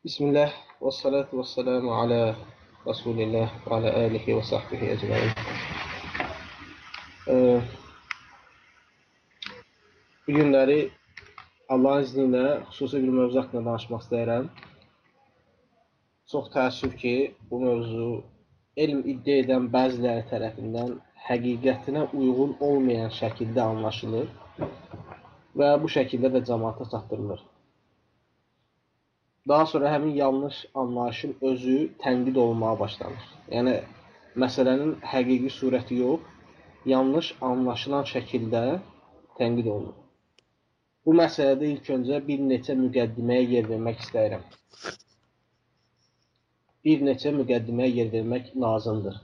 Bismillah və salatu və selamu alə Rasulillah və alə alihi və sahbihi ecmain. Ee, bu günləri Allahın izni ilə xüsusi bir mövzu haqqında danışmaq istəyirəm. Çox təəssüf ki, bu mövzu elm iddia edən bəziləri tərəfindən həqiqətinə uyğun olmayan şəkildə anlaşılır və bu şəkildə də cəmaata çatdırılır. Daha sonra həmin yanlış anlayışın özü tənqid olunmağa başlanır. Yəni məsələnin həqiqi surəti yox, yanlış anlaşılan şəkildə tənqid olunur. Bu məsələdə ilk öncə bir neçə müqəddiməyə yer vermək istəyirəm. Bir neçə müqəddiməyə yer vermək lazımdır.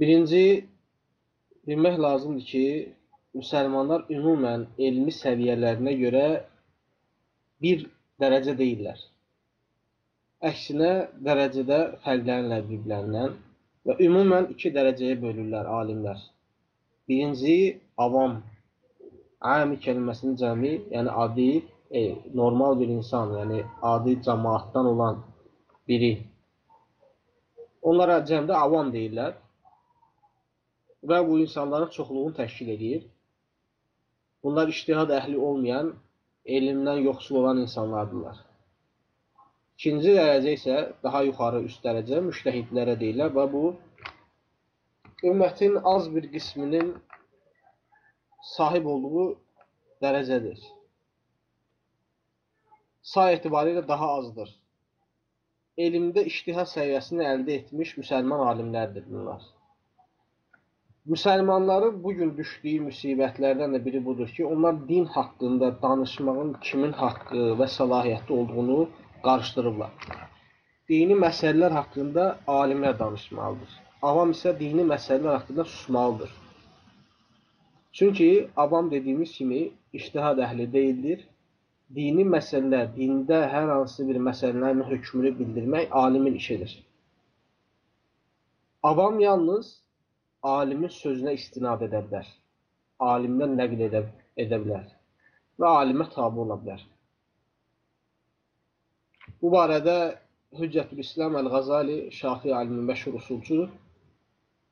Birinci, bilmək lazımdır ki, müsəlmanlar ümumən elmi səviyyələrinə görə bir dərəcə deyirlər. Əksinə dərəcədə fərqlənirlər bir-birlərindən və ümumən iki dərəcəyə bölürlər alimlər. Birinci avam, ami kəlməsinin cəmi, yəni adi, e, normal bir insan, yəni adi cəmaatdan olan biri. Onlara cəmdə avam deyirlər və bu insanların çoxluğunu təşkil edir. Bunlar iştihad əhli olmayan elmdən yoxsul olan insanlardırlar. İkinci dərəcə isə daha yuxarı üst dərəcə müştəhidlərə deyirlər və bu ümmətin az bir qisminin sahib olduğu dərəcədir. Say etibarilə daha azdır. Elmdə iştihad səviyyəsini əldə etmiş müsəlman alimlərdir bunlar. Müsəlmanların bu gün düşdüyü müsibətlərdən də biri budur ki, onlar din haqqında danışmağın kimin haqqı və səlahiyyətli olduğunu qarışdırırlar. Dini məsələlər haqqında alimlər danışmalıdır. Avam isə dini məsələlər haqqında susmalıdır. Çünki avam dediyimiz kimi iştihad əhli deyildir. Dini məsələlər, dində hər hansı bir məsələlərin hökmünü bildirmək alimin işidir. Avam yalnız alimin sözünə istinad edə bilər. Alimdən nəql edə, edə bilər və alimə tabi ola bilər. Bu barədə Hüccətül İslam Əl-Ğazali, Şafi alimin məşhur usulçudur.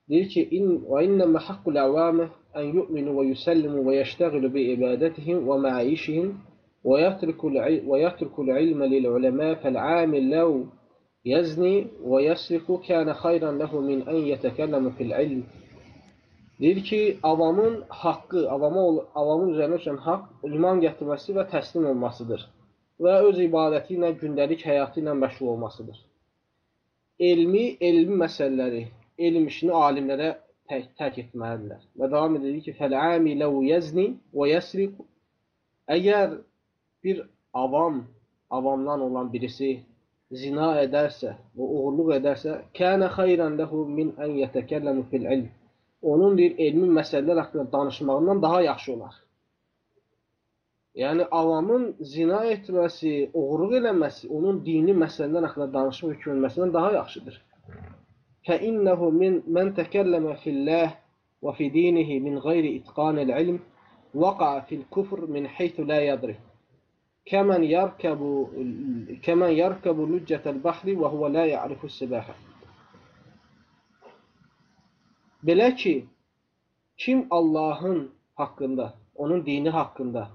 Deyir ki, in və innəmə haqqul əvamə ən yu'minu və yusallimu və yəştəğilu bi ibadətihim və məişihim və yatrukul ilmə lil uləmə fəl-amil ləv və yəsriku kənə xayran ləhu min ən yətəkəlləmə fil ilm Deyir ki, avamın haqqı, avama, avamın üzərinə düşən haqq iman gətirməsi və təslim olmasıdır və öz ibadəti ilə, gündəlik həyatı ilə məşğul olmasıdır. Elmi, elmi məsələləri, elm işini alimlərə tək, tərk etməlidirlər. Və davam edir ki, fəl-ami ləv yəzni və yəsriq Əgər bir avam, avamdan olan birisi zina edərsə və uğurluq edərsə, kənə xeyran ləhu min ən yətəkəlləmu fil ilm onun bir elmi məsələlər haqqında danışmağından daha yaxşı olar. Yəni avamın zina etməsi, oğurluq eləməsi onun dini məsələlər haqqında danışmaq hökm etməsindən daha yaxşıdır. Fəinnehu min men təkəlləmə fillah və fi dinihi min qeyri itqanil ilm vaqa'a fil kufr min haythu la yadri. Kəmən yarkabu kəmən yarkabu lüccətel bahri və huve la ya'rifu sibaha. Belə ki, kim Allahın haqqında, onun dini haqqında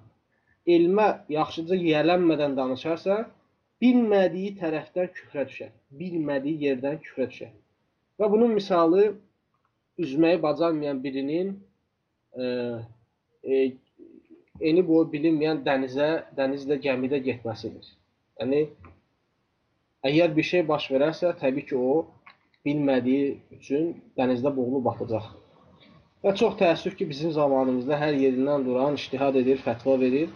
elmə yaxşıca yiyələnmədən danışarsa, bilmədiyi tərəfdən küfrə düşər. Bilmədiyi yerdən küfrə düşər. Və bunun misalı üzməyi bacarmayan birinin e, e, eni boyu bilinməyən dənizə, dənizlə gəmidə getməsidir. Yəni, əgər bir şey baş verərsə, təbii ki, o bilmədiyi üçün dənizdə boğulub batacaq. Və çox təəssüf ki, bizim zamanımızda hər yerindən duran iştihad edir, fətva verir,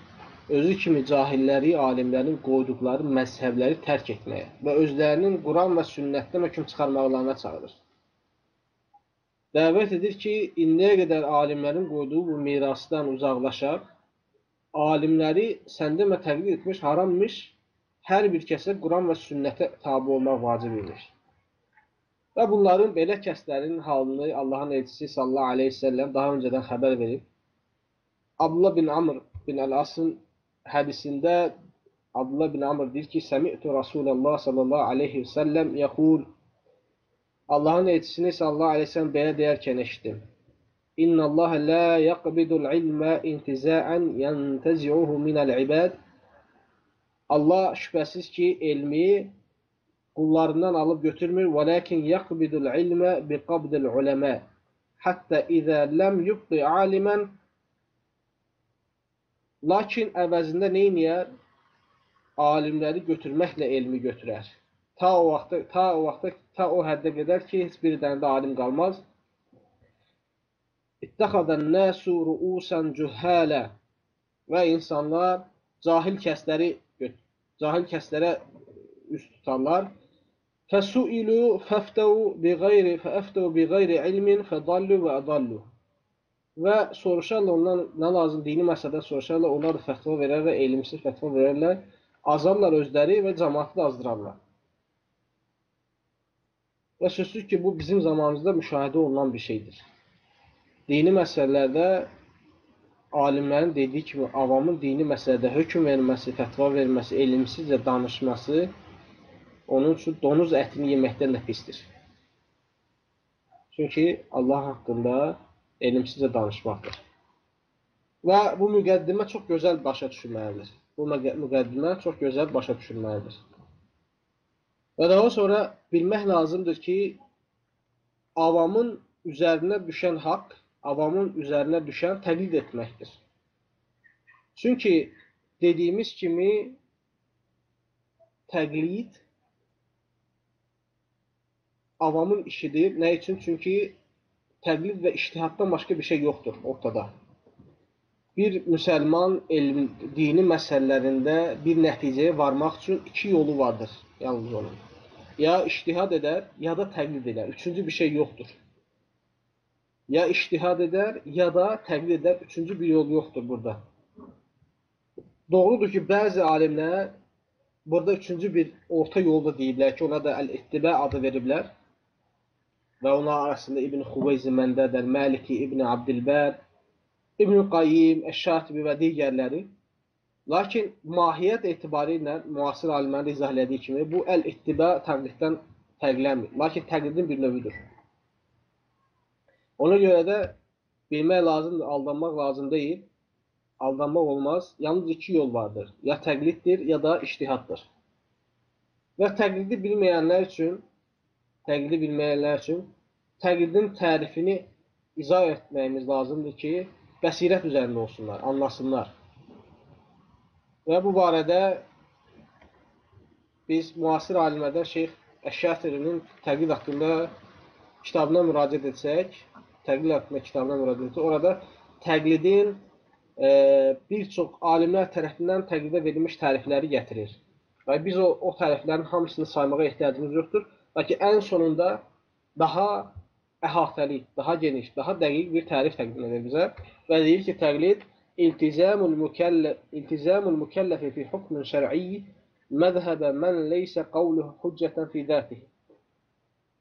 özü kimi cahilləri, alimlərin qoyduqları məzhəbləri tərk etməyə və özlərinin Quran və sünnətdən hökm çıxarmaqlarına çağırır. Dəvət edir ki, indiyə qədər alimlərin qoyduğu bu mirasdan uzaqlaşaq, alimləri səndə təqlid etmiş, harammış, hər bir kəsə Quran və sünnətə tabi olmaq vacib imiş. Və bunların belə kəslərin halını Allahın elçisi sallallahu aleyhi ve sellem daha öncədən xəbər verib. Abdullah bin Amr bin Əl-Asın hədisində Abdullah bin Amr deyir ki, Səmi'tu Rasulullah sallallahu aleyhi və səlləm yəqul Allahın elçisini sallallahu aleyhi və səlləm belə deyərkən eşitdim. İnna Allah la yaqbidul ilmə intiza'an yantazi'uhu minəl ibad. Allah şübhəsiz ki, elmi qullarından alıb götürmür. Vəlakin yaqbidul ilmə biqabdil uləmə. Hətta izə ləm yubqi alimən Lakin əvəzində neyniyər? Alimləri götürməklə elmi götürər. Ta o vaxta, ta o vaxta, ta o həddə qədər ki, heç bir dənə də alim qalmaz. İttəxadən nəsu ruusan cühələ və insanlar cahil kəsləri cahil kəslərə üst tutarlar. Fəsuilu fəftəu bi qeyri fəftəu bi qeyri ilmin fədallu və adallu. Və soruşarlar ondan nə lazım dini məsələdə soruşarlar, onlar da fətva verərlər, elmsiz fətva verərlər, azarlar özləri və cəmaatı da azdırarlar. Və sözsüz ki, bu bizim zamanımızda müşahidə olunan bir şeydir. Dini məsələlərdə alimlərin dediyi kimi avamın dini məsələdə hökm verməsi, fətva verməsi, elmsizcə danışması onun üçün donuz ətini yeməkdən də pisdir. Çünki Allah haqqında elmsizcə danışmaqdır. Və bu müqəddimə çox gözəl başa düşülməlidir. Bu müqəddimə çox gözəl başa düşülməlidir. Və daha sonra bilmək lazımdır ki, avamın üzərinə düşən haqq, avamın üzərinə düşən təqlid etməkdir. Çünki dediyimiz kimi təqlid avamın işidir. Nə üçün? Çünki təqlid və iştihaddan başqa bir şey yoxdur ortada. Bir müsəlman elm, dini məsələlərində bir nəticəyə varmaq üçün iki yolu vardır yalnız onun. Ya iştihad edər, ya da təqlid edər. Üçüncü bir şey yoxdur. Ya iştihad edər, ya da təqlid edər. Üçüncü bir yol yoxdur burada. Doğrudur ki, bəzi alimlər burada üçüncü bir orta yolda deyiblər ki, ona da əl-ittibə adı veriblər və onlar arasında İbn Xuveyzi Məndədər, Maliki İbn Abdilbər, İbn Qayyim, Əş-Şatibi və digərləri. Lakin mahiyyət etibarı ilə müasir alimlərin izah elədiyi kimi bu əl-ittibə təqliddən fərqlənmir. Lakin təqlidin bir növüdür. Ona görə də bilmək lazımdır, aldanmaq lazım deyil. Aldanmaq olmaz. Yalnız iki yol vardır. Ya təqliddir, ya da iştihaddır. Və təqlidi bilməyənlər üçün təqlidi bilməyənlər üçün təqlidin tərifini izah etməyimiz lazımdır ki, bəsirət üzərində olsunlar, anlasınlar. Və bu barədə biz müasir alimlərdən Şeyx Əşşətirinin təqlid haqqında kitabına müraciət etsək, təqlid haqqında kitabına müraciət etsək, orada təqlidin e, bir çox alimlər tərəfindən təqlidə verilmiş tərifləri gətirir. Və biz o, o təriflərin hamısını saymağa ehtiyacımız yoxdur. Lakin ən sonunda daha əhatəli, daha geniş, daha dəqiq bir tərif təqdim edir bizə və deyir ki, təqlid iltizamul mükəlləf iltizamul mükəlləfi fi hukmin şər'i məzhəbə mən leysə qavluhu hüccətən fi zatihi.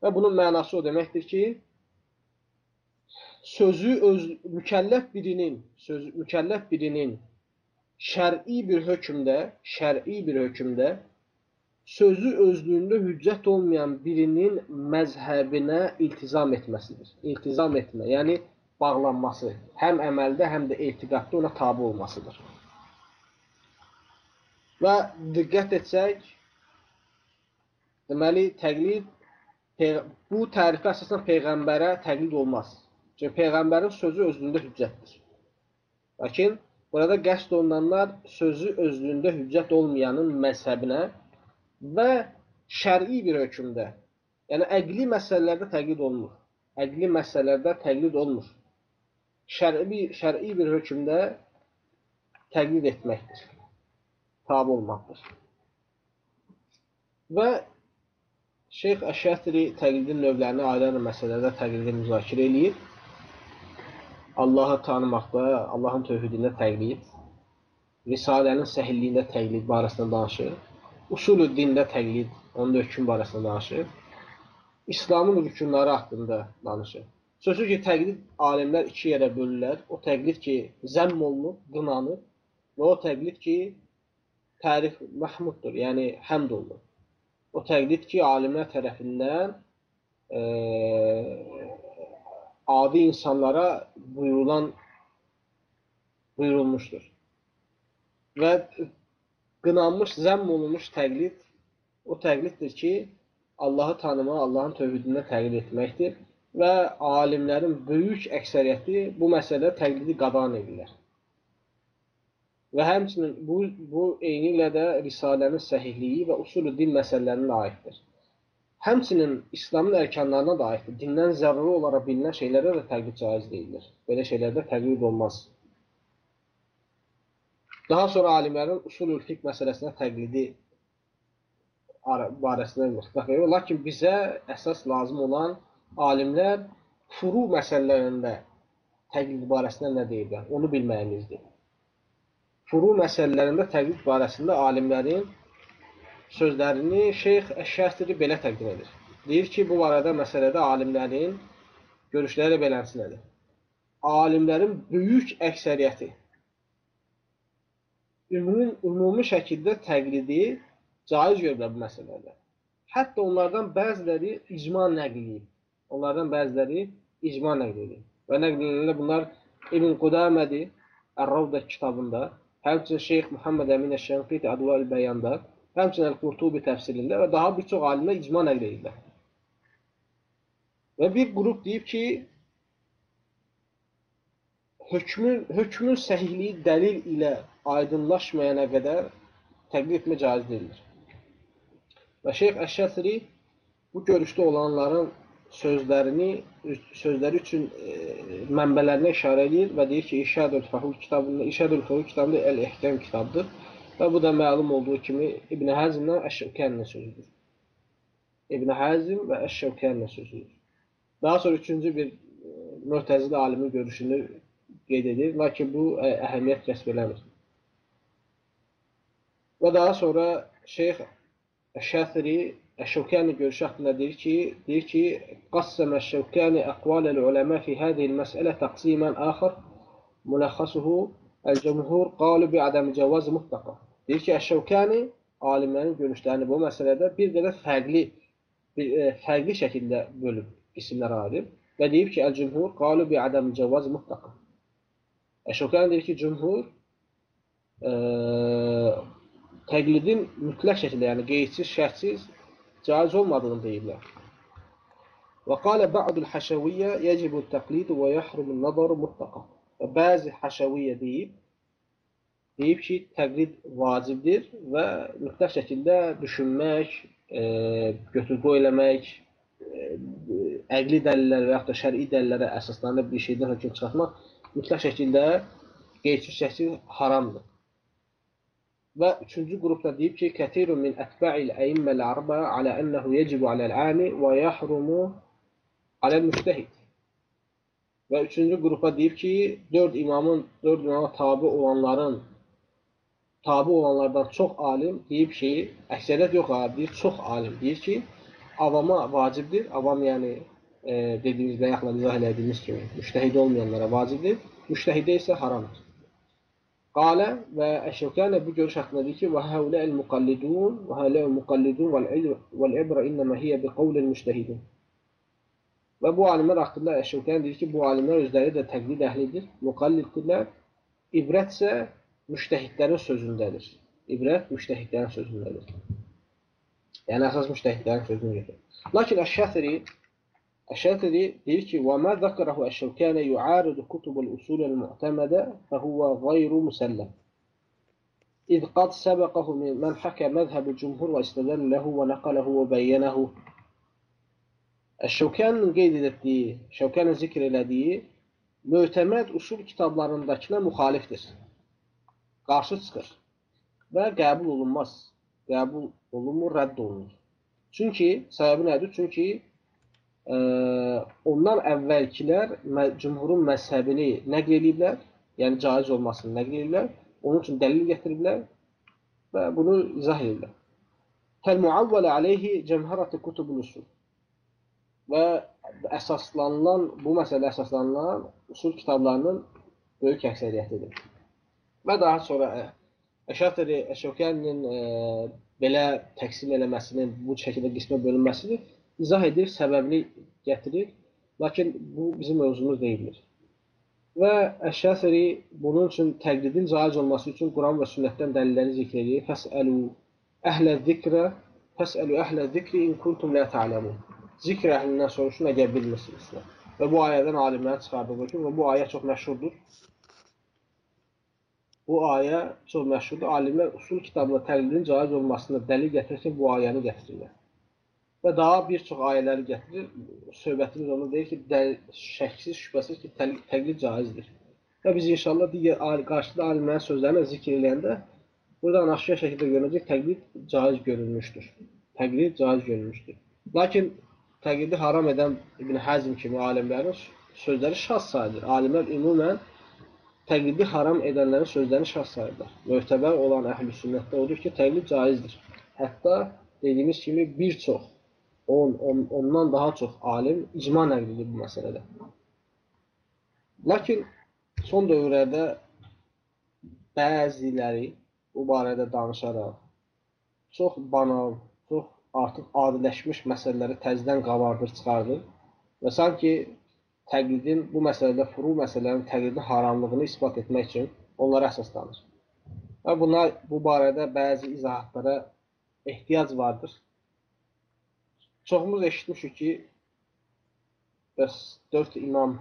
Və bunun mənası o deməkdir ki, sözü öz mükəlləf birinin, söz mükəlləf birinin şər'i bir hökmdə, şər'i bir hökmdə sözü özlüyündə hüccət olmayan birinin məzhəbinə iltizam etməsidir. İltizam etmə, yəni bağlanması, həm əməldə, həm də etiqadda ona tabi olmasıdır. Və diqqət etsək, deməli, təqlid, bu tərifə əsasən Peyğəmbərə təqlid olmaz. Çünki Peyğəmbərin sözü özlüyündə hüccətdir. Lakin burada qəsd olunanlar sözü özlüyündə hüccət olmayanın məzhəbinə və şər'i bir hökmdə, yəni əqli məsələlərdə təqlid olunur. Əqli məsələlərdə təqlid olunur. Şər'i şər'i bir hökmdə təqlid etməkdir. Tabi olmaqdır. Və Şeyx Əşətri təqlidin növlərini ayrı məsələlərdə təqlidi müzakirə eləyir. Allahı tanımaqda, Allahın tövhidində təqlid, Risalənin səhilliyində təqlid barəsində danışır usulü dində təqlid, onun hökm barəsində danışır. İslamın rükunları haqqında danışır. Sözsüz ki, təqlid alimlər iki yerə bölürlər. O təqlid ki, zəmm olunub, qınanır və o təqlid ki, tərif məhmuddur, yəni həmd olunur. O təqlid ki, alimlər tərəfindən e, adi insanlara buyurulan buyurulmuşdur. Və qınanmış, zəmm olunmuş təqlid o təqliddir ki, Allahı tanımaq, Allahın tövhidində təqlid etməkdir və alimlərin böyük əksəriyyəti bu məsələdə təqlidi qadan edirlər. Və həmçinin bu, bu eyni ilə də Risalənin səhihliyi və usulü din məsələlərinə aiddir. Həmçinin İslamın ərkanlarına da aiddir. Dindən zəruri olaraq bilinən şeylərə də təqlid caiz deyilir. Belə şeylərdə təqlid olmaz. Daha sonra alimlərin usulül fiqh məsələsinə təqlidi barəsində müxtəlif verir. Lakin bizə əsas lazım olan alimlər furu məsələlərində təqlid barəsində nə deyirlər, onu bilməyimizdir furu məsələlərində təqlid barəsində alimlərin sözlərini Şeyx Əşşəstiri belə təqdim edir. Deyir ki, bu barədə məsələdə alimlərin görüşləri belənsinədir. Alimlərin böyük əksəriyyəti ümumi, ümumi şəkildə təqlidi caiz görürlər bu məsələdə. Hətta onlardan bəziləri icma nəql edib. Onlardan bəziləri icma nəql edib. Və nəql edilənlər bunlar İbn Qudamədir, Ər-Ravda kitabında həmçinin Şeyx Muhammed Əmin Əşşənqiti Adval Bəyanda, həmçinin Əl-Qurtubi təfsirində və daha bir çox alimlər icma nəql edirlər. Və bir qrup deyib ki, hökmün, hökmün səhihliyi dəlil ilə aydınlaşmayana qədər təqlid etmə caiz deyildir. Və Şeyx Əşşəsri bu görüşdə olanların sözlərini sözləri üçün e, mənbələrinə işarə edir və deyir ki, İrşadül Fəhul kitabında, İrşadül Fəhul kitabında Əl-Ehtəm kitabdır və bu da məlum olduğu kimi İbn Həzmlə Əş-Şəvkənlə sözüdür. İbn Həzm və Əş-Şəvkənlə sözüdür. Daha sonra üçüncü bir e, Mötəzili alimin görüşünü qeyd edir, lakin bu ə, e, əhəmiyyət kəsb eləmir. Və daha sonra Şeyx Şəthri Əşşəvkani görüşü haqqında deyir ki, deyir ki, qassama Əşşəvkani əqvalul ulema fi hadhihi məsələ təqsiman axar mulaxasuhu el-cumhur qalu bi adam cavaz mutlaqa. Deyir ki, Əşşəvkani alimlərin görüşlərini bu məsələdə bir qədər fərqli bir, e, fərqli şəkildə bölüb qismlərə ayırıb və deyib ki, el-cumhur qalu bi adam cavaz mutlaqa. Əşşəvkani deyir ki, cumhur e, təqlidin mütləq şəkildə, yəni qeydsiz, şərtsiz caiz olmadığını deyirlər. Və qalə ba'dul haşaviyyə yəcibu təqlidu və yahrumun nazaru mutlaqa. Və bəzi haşaviyyə deyib, deyib ki, təqlid vacibdir və mütləq şəkildə düşünmək, e, götür-qoy eləmək, e, əqli dəlillər və yaxud da şəri dəlillərə əsaslanıb bir şeydən hökm çıxartmaq mütləq şəkildə qeyd-şəkil şəkil haramdır. Və üçüncü qrupda deyib ki, kətirun min ətbə'il əimməl arba alə ənəhu yecibu aləl-əmi və yahrumu aləl-müstəhid. Və üçüncü qrupa deyib ki, dörd imamın, dörd imama tabi olanların, tabi olanlardan çox alim deyib ki, əksəriyyət yox, deyir, çox alim deyir ki, avama vacibdir. Avam yəni e, dediyimiz və yaxla izah elədiyimiz kimi müştəhid olmayanlara vacibdir. Müştəhidə isə haramdır. Qalə və Əşşəvkənə bu görüş haqqında deyir ki, və həuləl muqallidun və həuləl muqallidun vəl-ibra innəmə hiyə bi qavlil müştəhidin. Və bu alimlər haqqında Əşşəvkənə deyir ki, bu alimlər özləri də təqlid əhlidir, müqalliddirlər. İbrət isə müştəhidlərin sözündədir. İbrət müştəhidlərin sözündədir. Yəni, əsas müştəhidlərin sözünü gedir. Lakin Əşşəfiri الشافعي ديركي وما ذكره الشوكاني يعارض كتب الأصول المعتمدة فهو غير مسلم إذ قد سبقه من حكى مذهب الجمهور واستدل له ونقله وبينه Şevkanın qeyd etdiyi, Şevkanın zikr elədiyi mötəməd usul kitablarındakına müxalifdir. Qarşı çıxır və qəbul olunmaz. Qəbul olunmur, rədd olunur. Çünki, səbəbi nədir? Çünki ə, ondan əvvəlkilər cümhurun məzhəbini nəql ediblər, yəni caiz olmasını nəql ediblər, onun üçün dəlil gətiriblər və bunu izah edirlər. Kəl-muavvələ aleyhi cəmhərəti kutubul usul və əsaslanılan, bu məsələ əsaslanılan usul kitablarının böyük əksəriyyətidir. Və daha sonra Əşatiri Əşokyaninin e, belə təqsim eləməsinin, bu şəkildə qismə bölünməsini izah edir, səbəbini gətirir. Lakin bu bizim mövzumuz deyildir. Və Əşşəsəri bunun üçün təqlidin caiz olması üçün Quran və sünnətdən dəlilləri zikr edir. Fəsəlu əhlə zikrə Fəsəlu əhlə zikri in kuntum la ta'lamun. Zikr əhlindən soruşun əgər bilmirsinizsə. Və bu ayədən alimlərin çıxardığı ki, bu ayə çox məşhurdur. Bu ayə çox məşhurdur. Alimlər usul kitabında təqlidin caiz olmasına dəlil gətirərkən bu ayəni gətirirlər. Və daha bir çox ayələri gətirir. Söhbətimiz onu deyir ki, dəl, şəksiz, şübhəsiz ki, təqlid caizdir. Və biz inşallah digər qarşıda alimlərin sözlərini zikr edəndə buradan aşkar şəkildə görünəcək təqlid caiz görülmüşdür. Təqlid caiz görülmüşdür. Lakin təqlidi haram edən İbn Həzm kimi alimlərin sözləri şaz sayılır. Alimlər ümumən təqlidi haram edənlərin sözlərini şah sayırlar. Möhtəbər olan əhl-i sünnətdə odur ki, təqlid caizdir. Hətta dediyimiz kimi bir çox, 10, 10 ondan daha çox alim icma nəql edir bu məsələdə. Lakin son dövrlərdə bəziləri bu barədə danışaraq çox banal, çox artıq adiləşmiş məsələləri təzədən qabardır, çıxardır və sanki təqlidin bu məsələdə furu məsələlərin təqlidin haramlığını isbat etmək üçün onlara əsaslanır. Və bunlar bu barədə bəzi izahatlara ehtiyac vardır. Çoxumuz eşitmişik ki, bəs dörd imam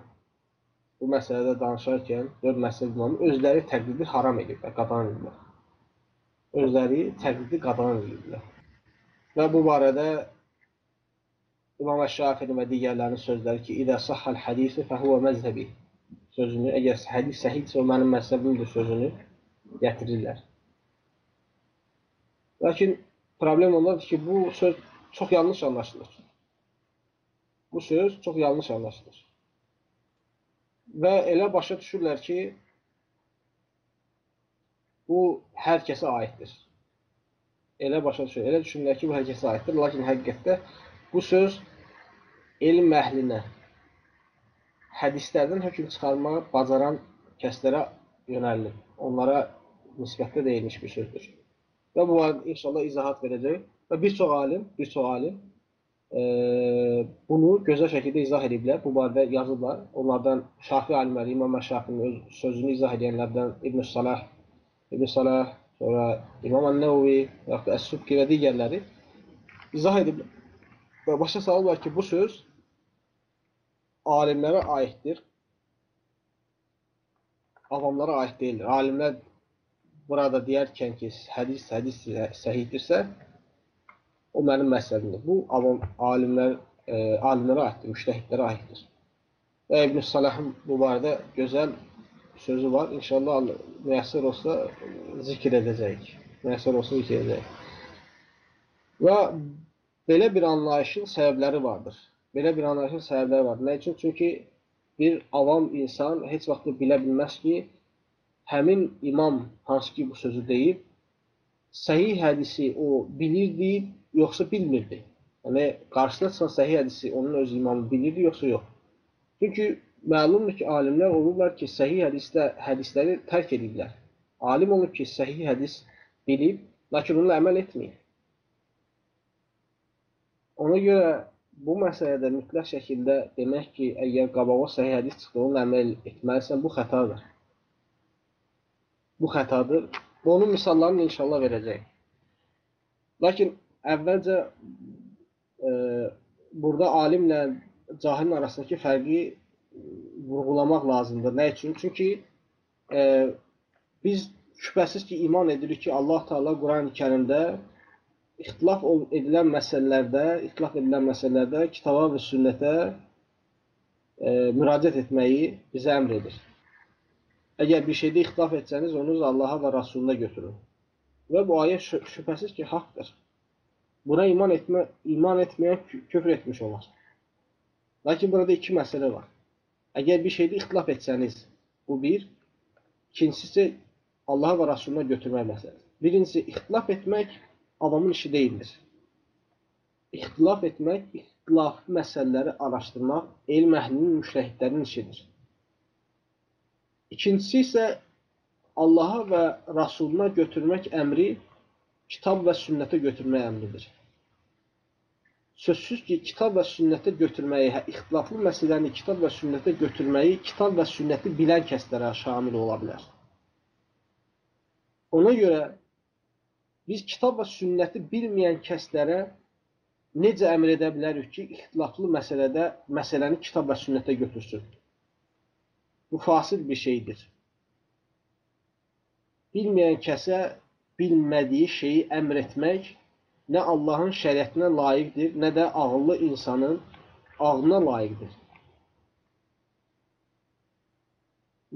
bu məsələdə danışarkən, dörd məsələ imamı özləri təqlidi haram ediblər, qadağan ediblər. Özləri təqlidi qadağan ediblər. Və bu barədə İmam Əşşafinin və digərlərinin sözləri ki, İdə sahhal hadisu fəhuvə məzhəbi sözünü, əgər hədis səhidsə o mənim məzhəbimdir sözünü gətirirlər. Lakin problem ondadır ki, bu söz çox yanlış anlaşılır. Bu söz çox yanlış anlaşılır. Və elə başa düşürlər ki, bu hər kəsə aiddir. Elə başa düşür, elə düşünürlər ki, bu hər kəsə aiddir. Lakin həqiqətdə bu söz elm əhlinə hədislərdən hökm çıxarmağı bacaran kəslərə yönəlilir. Onlara nisbətdə deyilmiş bir sözdür. Və bu barədə inşallah izahat verəcək. Və bir çox alim, bir çox alim e, bunu gözəl şəkildə izah ediblər. Bu barədə yazıblar. Onlardan Şafi alimləri, İmam Şafinin öz sözünü izah edənlərdən İbn Salah, İbn Salah, sonra İmam Ən-Nəvvi, yaxud da Əs-Subki və digərləri izah ediblər. Və başa salırlar ki, bu söz alimlərə aiddir. Avamlara aid deyildir. Alimlər burada deyərkən ki, hədis hədis səhihdirsə, o mənim məsələmdir. Bu avam alimlər e, alimlərə aiddir, müştəhidlərə aiddir. Və İbn Salahın bu barədə gözəl sözü var. İnşallah müəssir olsa zikr edəcəyik. Müəssir olsa zikr edəcəyik. Və belə bir anlayışın səbəbləri vardır. Belə bir anlayışın səbəbləri var. Nə üçün? Çünki bir avam insan heç vaxt bilə bilməz ki, həmin imam hansı ki bu sözü deyib, səhih hədisi o bilirdi, yoxsa bilmirdi. Yəni, qarşısına çıxan səhih hədisi onun öz imamı bilirdi, yoxsa yox. Çünki məlumdur ki, alimlər olurlar ki, səhih hədisdə hədisləri tərk edirlər. Alim olub ki, səhih hədis bilib, lakin onunla əməl etməyir. Ona görə bu məsələdə mütləq şəkildə demək ki, əgər qabağa səhih hədis çıxdı, onunla əməl etməlisən, bu xətadır. Bu xətadır. Və onun misallarını inşallah verəcək. Lakin əvvəlcə e, burada alimlə cahilin arasındakı fərqi vurğulamaq lazımdır. Nə üçün? Çünki e, biz şübhəsiz ki, iman edirik ki, Allah Taala Qurani-Kərimdə ixtilaf edilən məsələlərdə, ixtilaf edilən məsələlərdə kitaba və sünnətə e, müraciət etməyi bizə əmr edir. Əgər bir şeydə ixtilaf etsəniz, onu Allaha və Rasuluna götürün. Və bu ayə şübhəsiz ki, haqqdır. Buna iman etmə, iman etməyən küfr etmiş olar. Lakin burada iki məsələ var. Əgər bir şeydə ixtilaf etsəniz, bu bir. İkincisi isə Allaha və Rasuluna götürmək məsələsi. Birincisi, ixtilaf etmək adamın işi deyildir. İxtilaf etmək, ixtilaflı məsələləri araşdırmaq elm əhlinin, müştəhidlərin işidir. İkincisi isə Allaha və Rasuluna götürmək əmri kitab və sünnətə götürmək əmridir. Sözsüz ki, kitab və sünnətə götürməyi, hə, ixtilaflı məsələni kitab və sünnətə götürməyi kitab və sünnəti bilən kəslərə şamil ola bilər. Ona görə biz kitab və sünnəti bilməyən kəslərə necə əmr edə bilərik ki, ixtilaflı məsələdə məsələni kitab və sünnətə götürsün? Bu fasil bir şeydir. Bilməyən kəsə bilmədiyi şeyi əmr etmək nə Allahın şəriətinə layiqdir, nə də ağıllı insanın ağlına layiqdir.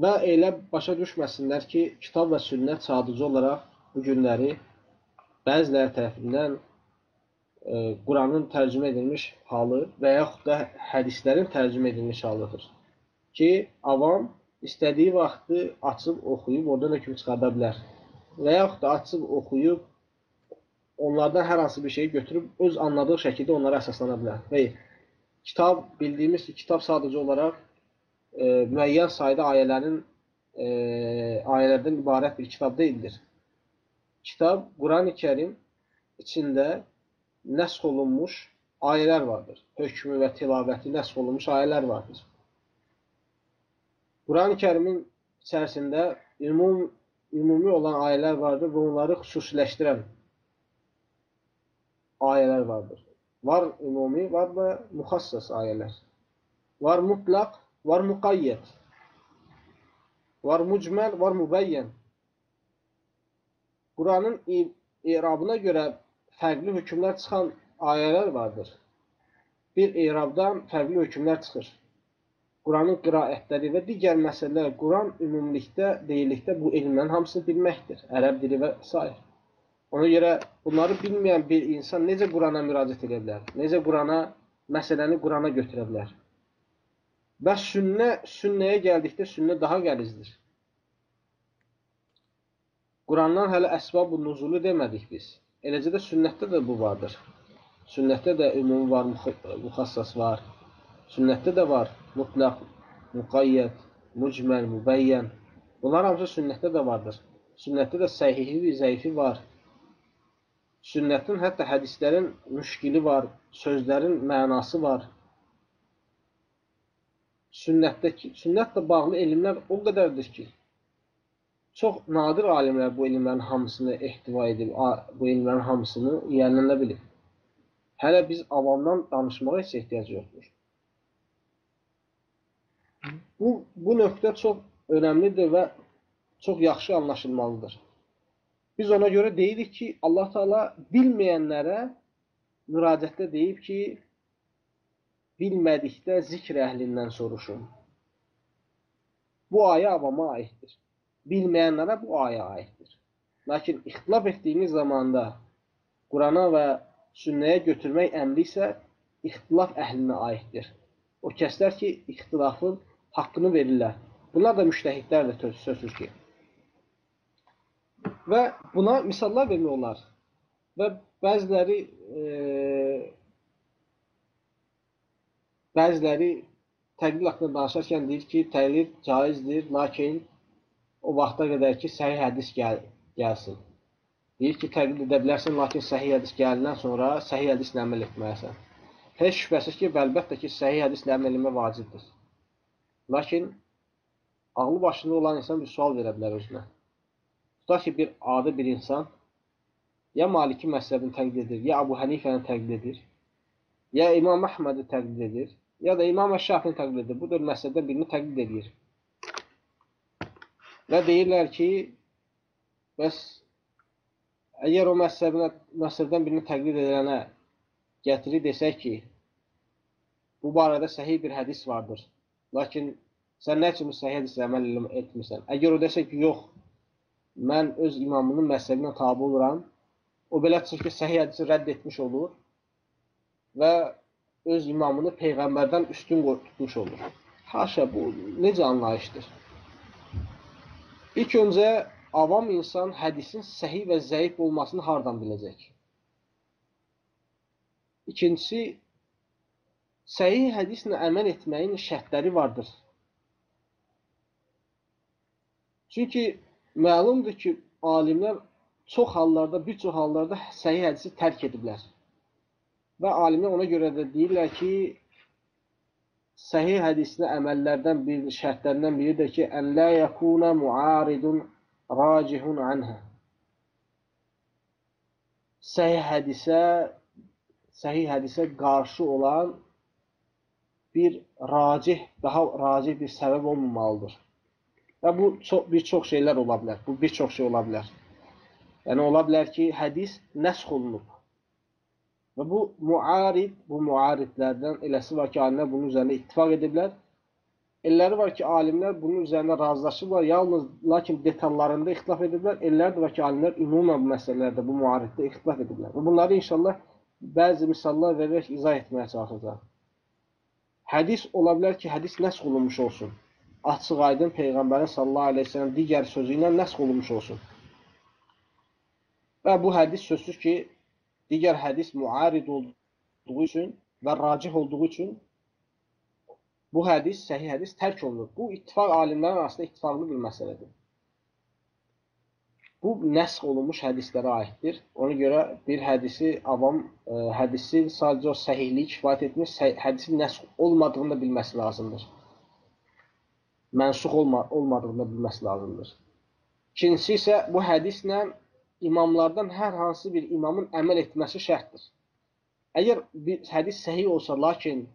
Və elə başa düşməsinlər ki, kitab və sünnət sadəcə olaraq bu günləri bəziləri tərəfindən e, Quranın tərcümə edilmiş halı və yaxud da hədislərin tərcümə edilmiş halıdır. Ki, avam istədiyi vaxtı açıb oxuyub oradan hökm çıxarda bilər. Və yaxud da açıb oxuyub onlardan hər hansı bir şeyi götürüb öz anladığı şəkildə onlara əsaslana bilər. Xeyr. Kitab bildiyimiz ki, kitab sadəcə olaraq e, müəyyən sayda ayələrin e, ayələrdən ibarət bir kitab deyildir. Kitab Quran-ı Kərim içində nəsx olunmuş ayələr vardır. Hökmü və tilavəti nəsx olunmuş ayələr vardır. Quran-ı Kərimin içərisində ümum, ümumi olan ayələr vardır və onları xüsusiləşdirən ayələr vardır. Var ümumi, var da müxəssəs ayələr. Var mutlaq, var müqayyət. Var mücməl, var mübəyyən. Quranın irabına görə fərqli hökmlər çıxan ayələr vardır. Bir irabdan fərqli hökmlər çıxır. Quranın qiraətləri və digər məsələlər Quran ümumilikdə deyildikdə bu elmlərin hamısını bilməkdir. Ərəb dili və s. Ona görə bunları bilməyən bir insan necə Qurana müraciət edə bilər? Necə Qurana, məsələni Qurana götürə bilər? Və sünnə, sünnəyə gəldikdə sünnə daha qəlizdir. Qurandan hələ əsbab-ı nuzulu demədik biz. Eləcə də sünnətdə də bu vardır. Sünnətdə də ümumi var, müxəssas var. Sünnətdə də var mutlaq, müqayyət, mücməl, mübəyyən. Bunlar hamısı sünnətdə də vardır. Sünnətdə də səhihi, zəifi var. Sünnətin hətta hədislərin müşkili var, sözlərin mənası var. Sünnətdəki, sünnətlə bağlı elmlər o qədərdir ki, çox nadir alimlər bu elmlərin hamısını ehtiva edib, bu elmlərin hamısını yiyələnə bilib. Hələ biz avamdan danışmağa heç ehtiyac yoxdur. Bu, bu nöqtə çox önəmlidir və çox yaxşı anlaşılmalıdır. Biz ona görə deyirik ki, Allah Taala bilməyənlərə müraciətdə deyib ki, bilmədikdə zikr əhlindən soruşun. Bu ayə avama aiddir. Bilməyənlərə bu ayə aiddir. Lakin ixtilaf etdiyimiz zamanda Qurana və sünnəyə götürmək əmri isə ixtilaf əhlinə aiddir. O kəslər ki, ixtilafın haqqını verirlər. Bunlar da müştəhidlərdir sözsüz ki. Və buna misallar vermək olar. Və bəziləri e, bəziləri təqlid haqqında danışarkən deyir ki, təqlid caizdir, lakin o vaxta qədər ki, səhih hədis gəl gəlsin. Deyir ki, təqlid edə bilərsən, lakin səhih hədis gəlindən sonra səhih hədislə əməl etməlisən. Heç şübhəsiz ki, əlbəttə ki, səhih hədislə əməl etmək vacibdir. Lakin ağlı başında olan insan bir sual verə bilər özünə. Tutaq ki, bir adi bir insan ya Maliki məzhəbini təqlid edir, ya Abu Hənifəni təqlid edir, ya İmam Əhmədi təqlid edir, ya da İmam Əşşafini təqlid edir. Bu dörd məzhəbdən birini təqlid edir. Və deyirlər ki, bəs əgər o məzhəbinə, məzhəbdən birini təqlid edilənə gətirir desək ki, bu barədə səhih bir hədis vardır. Lakin sən nə üçün səhih hədislə əməl etmirsən? Əgər o desə ki, yox, mən öz imamının məzhəbinə tabi oluram, o belə çıxır ki, səhih hədisi rədd etmiş olur və öz imamını peyğəmbərdən üstün tutmuş olur. Haşa, bu necə anlayışdır? İlk öncə avam insan hədisin səhih və zəif olmasını hardan biləcək? İkincisi, səhih hədislə əməl etməyin şərtləri vardır. Çünki məlumdur ki, alimlər çox hallarda, bir çox hallarda səhih hədisi tərk ediblər. Və alimlər ona görə də deyirlər ki, səhih hədisinə əməllərdən bir şərtlərindən biridir ki, ən la yakuna muaridun racihun anha. Səhih hədisə səhih hədisə qarşı olan bir racih, daha racih bir səbəb olmamalıdır. Və bu çox, bir çox şeylər ola bilər. Bu bir çox şey ola bilər. Yəni ola bilər ki, hədis nəsx olunub. Və bu muarid, bu muaridlərdən eləsi var ki, alimlər bunun üzərində ittifaq ediblər. Elləri var ki, alimlər bunun üzərində razılaşıblar, yalnız lakin detallarında ixtilaf ediblər. Elləri də var ki, alimlər ümumən bu məsələlərdə, bu muariddə ixtilaf ediblər. Və bunları inşallah bəzi misallar verərək izah etməyə çalışacağam. Hədis ola bilər ki, hədis nəsx olunmuş olsun. Açıq aydın Peyğəmbərin sallallahu aleyhi ve sellem digər sözü ilə nəsx olunmuş olsun. Və bu hədis sözsüz ki, digər hədis muarid olduğu üçün və racih olduğu üçün bu hədis, səhih hədis tərk olunur. Bu ittifaq alimlərin arasında ittifaqlı bir məsələdir. Bu nəsx olunmuş hədislərə aiddir. Ona görə bir hədisi avam ə, e, hədisi sadəcə o səhihliyi kifayət etmir, səh hədisin nəsx olmadığını da bilməsi lazımdır. Mənsux olma olmadığını da bilməsi lazımdır. İkincisi isə bu hədislə imamlardan hər hansı bir imamın əməl etməsi şərtdir. Əgər bir hədis səhih olsa, lakin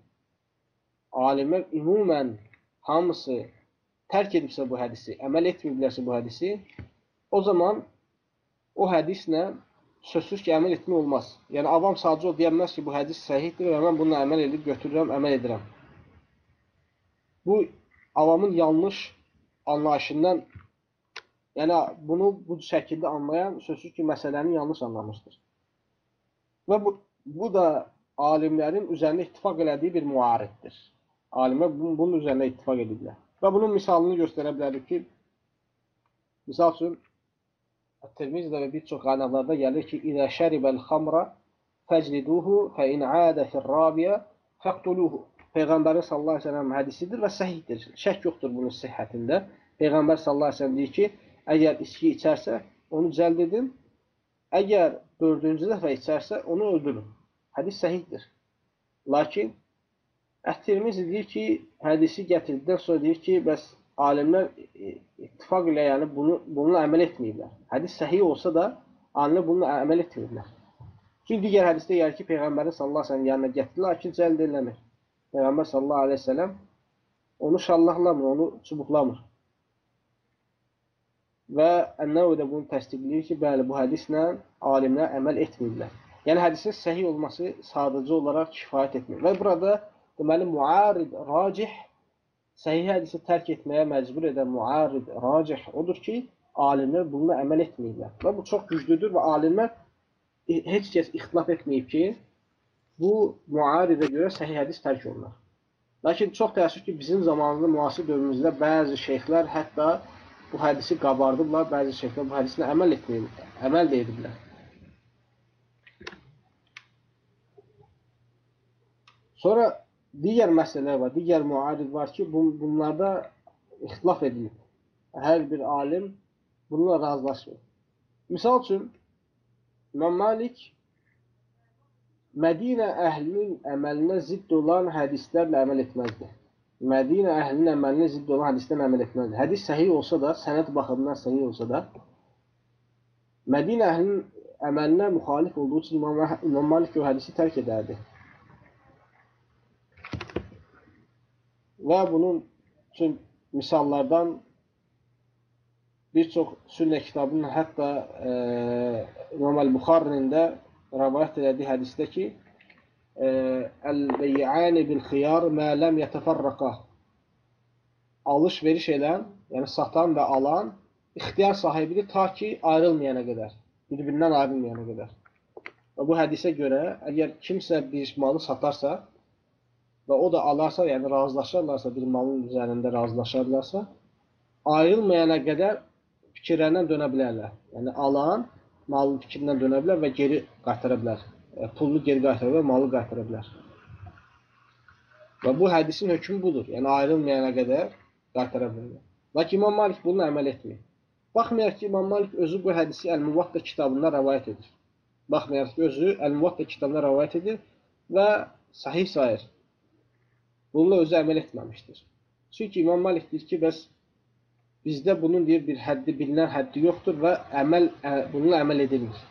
alimlər ümumən hamısı tərk edibsə bu hədisi, əməl etməyiblərsə bu hədisi, o zaman o hədislə sözsüz ki, əməl etmək olmaz. Yəni, avam sadəcə o deyəməz ki, bu hədis səhihdir və mən bununla əməl edib götürürəm, əməl edirəm. Bu, avamın yanlış anlayışından, yəni bunu bu şəkildə anlayan sözsüz ki, məsələni yanlış anlamışdır. Və bu, bu da alimlərin üzərində ittifaq elədiyi bir muariddir. Alimlər bunun üzərində ittifaq ediblər. Və bunun misalını göstərə bilərik ki, misal üçün, Tirmizdə və bir çox qaynaqlarda gəlir ki, İzə şəribəl xamra fəcliduhu fə in adə firrabiyə fəqtuluhu. Peyğəmbərin sallallahu əleyhi və səlləm hədisidir və səhihdir. Şək yoxdur bunun sihhətində. Peyğəmbər sallallahu əleyhi və səlləm deyir ki, əgər içki içərsə, onu cəld edin. Əgər dördüncü dəfə içərsə, onu öldürün. Hədis səhihdir. Lakin Ət-Tirmizi deyir ki, hədisi gətirdikdən sonra deyir ki, bəs alimlər e, ittifaq ilə yəni bunu bununla əməl etməyiblər. Hədis səhih olsa da alimlər bununla əməl etməyiblər. Çünki digər hədisdə gəlir ki, Peyğəmbərin sallallahu əleyhi və səlləm yanına gətirir, lakin cəld eləmir. Peyğəmbər sallallahu əleyhi və səlləm onu şallahlamır, onu çubuqlamır. Və Ən-Nəvvi də bunu təsdiqləyir ki, bəli, bu hədislə alimlər əməl etməyiblər. Yəni hədisin səhih olması sadəcə olaraq kifayət etmir. Və burada deməli muarid, racih səhih hədisi tərk etməyə məcbur edən muarid, racih odur ki, alimlər bununla əməl etməyirlər. Və bu çox güclüdür və alimlər heç kəs ixtilaf etməyib ki, bu muaridə görə səhih hədis tərk olunur. Lakin çox təəssüf ki, bizim zamanında, müasir dövrümüzdə bəzi şeyxlər hətta bu hədisi qabardıblar, bəzi şeyxlər bu hədislə əməl etməyib, əməl də ediblər. Sonra digər məsələlər var, digər müarid var ki, bun bunlarda ixtilaf edilib. Hər bir alim bununla razılaşmır. Misal üçün, İmam Malik Mədinə əhlinin əməlinə zidd olan hədislərlə əməl etməzdi. Mədinə əhlinin əməlinə zidd olan hədislərlə əməl etməzdi. Hədis səhih olsa da, sənəd baxımından səhih olsa da, Mədinə əhlinin əməlinə müxalif olduğu üçün İmam Malik o hədisi tərk edərdi. Və bunun üçün misallardan bir çox sünnə kitabının hətta e, İmam Əl-Buxarinin də rəvayət elədiyi hədisdə ki, Əl-Beyyani bil-xiyar mə ləm yətəfərrəqa Alış-veriş edən, yəni satan və alan ixtiyar sahibidir ta ki ayrılmayana qədər, bir-birindən ayrılmayana qədər. Və bu hədisə görə, əgər kimsə bir malı satarsa, və o da alarsa, yəni razılaşarlarsa, bir malın üzərində razılaşarlarsa, ayrılmayana qədər fikirlərindən dönə bilərlər. Yəni alan malın fikrindən dönə bilər və geri qaytara bilər. E, pulunu geri qaytara bilər, malı qaytara bilər. Və bu hədisin hökmü budur. Yəni ayrılmayana qədər qaytara bilərlər. Lakin İmam Malik bunu əməl etmir. Baxmayaraq ki, İmam Malik özü bu hədisi Əl-Muvatta kitabında rəvayət edir. Baxmayaraq ki, özü Əl-Muvatta kitabında rəvayət edir və sahih sayır. Bununla özü əməl etməmişdir. Çünki İmam Malik deyir ki, bəs bizdə bunun deyir bir həddi, bilinən həddi yoxdur və əməl ə, bununla əməl edilmir.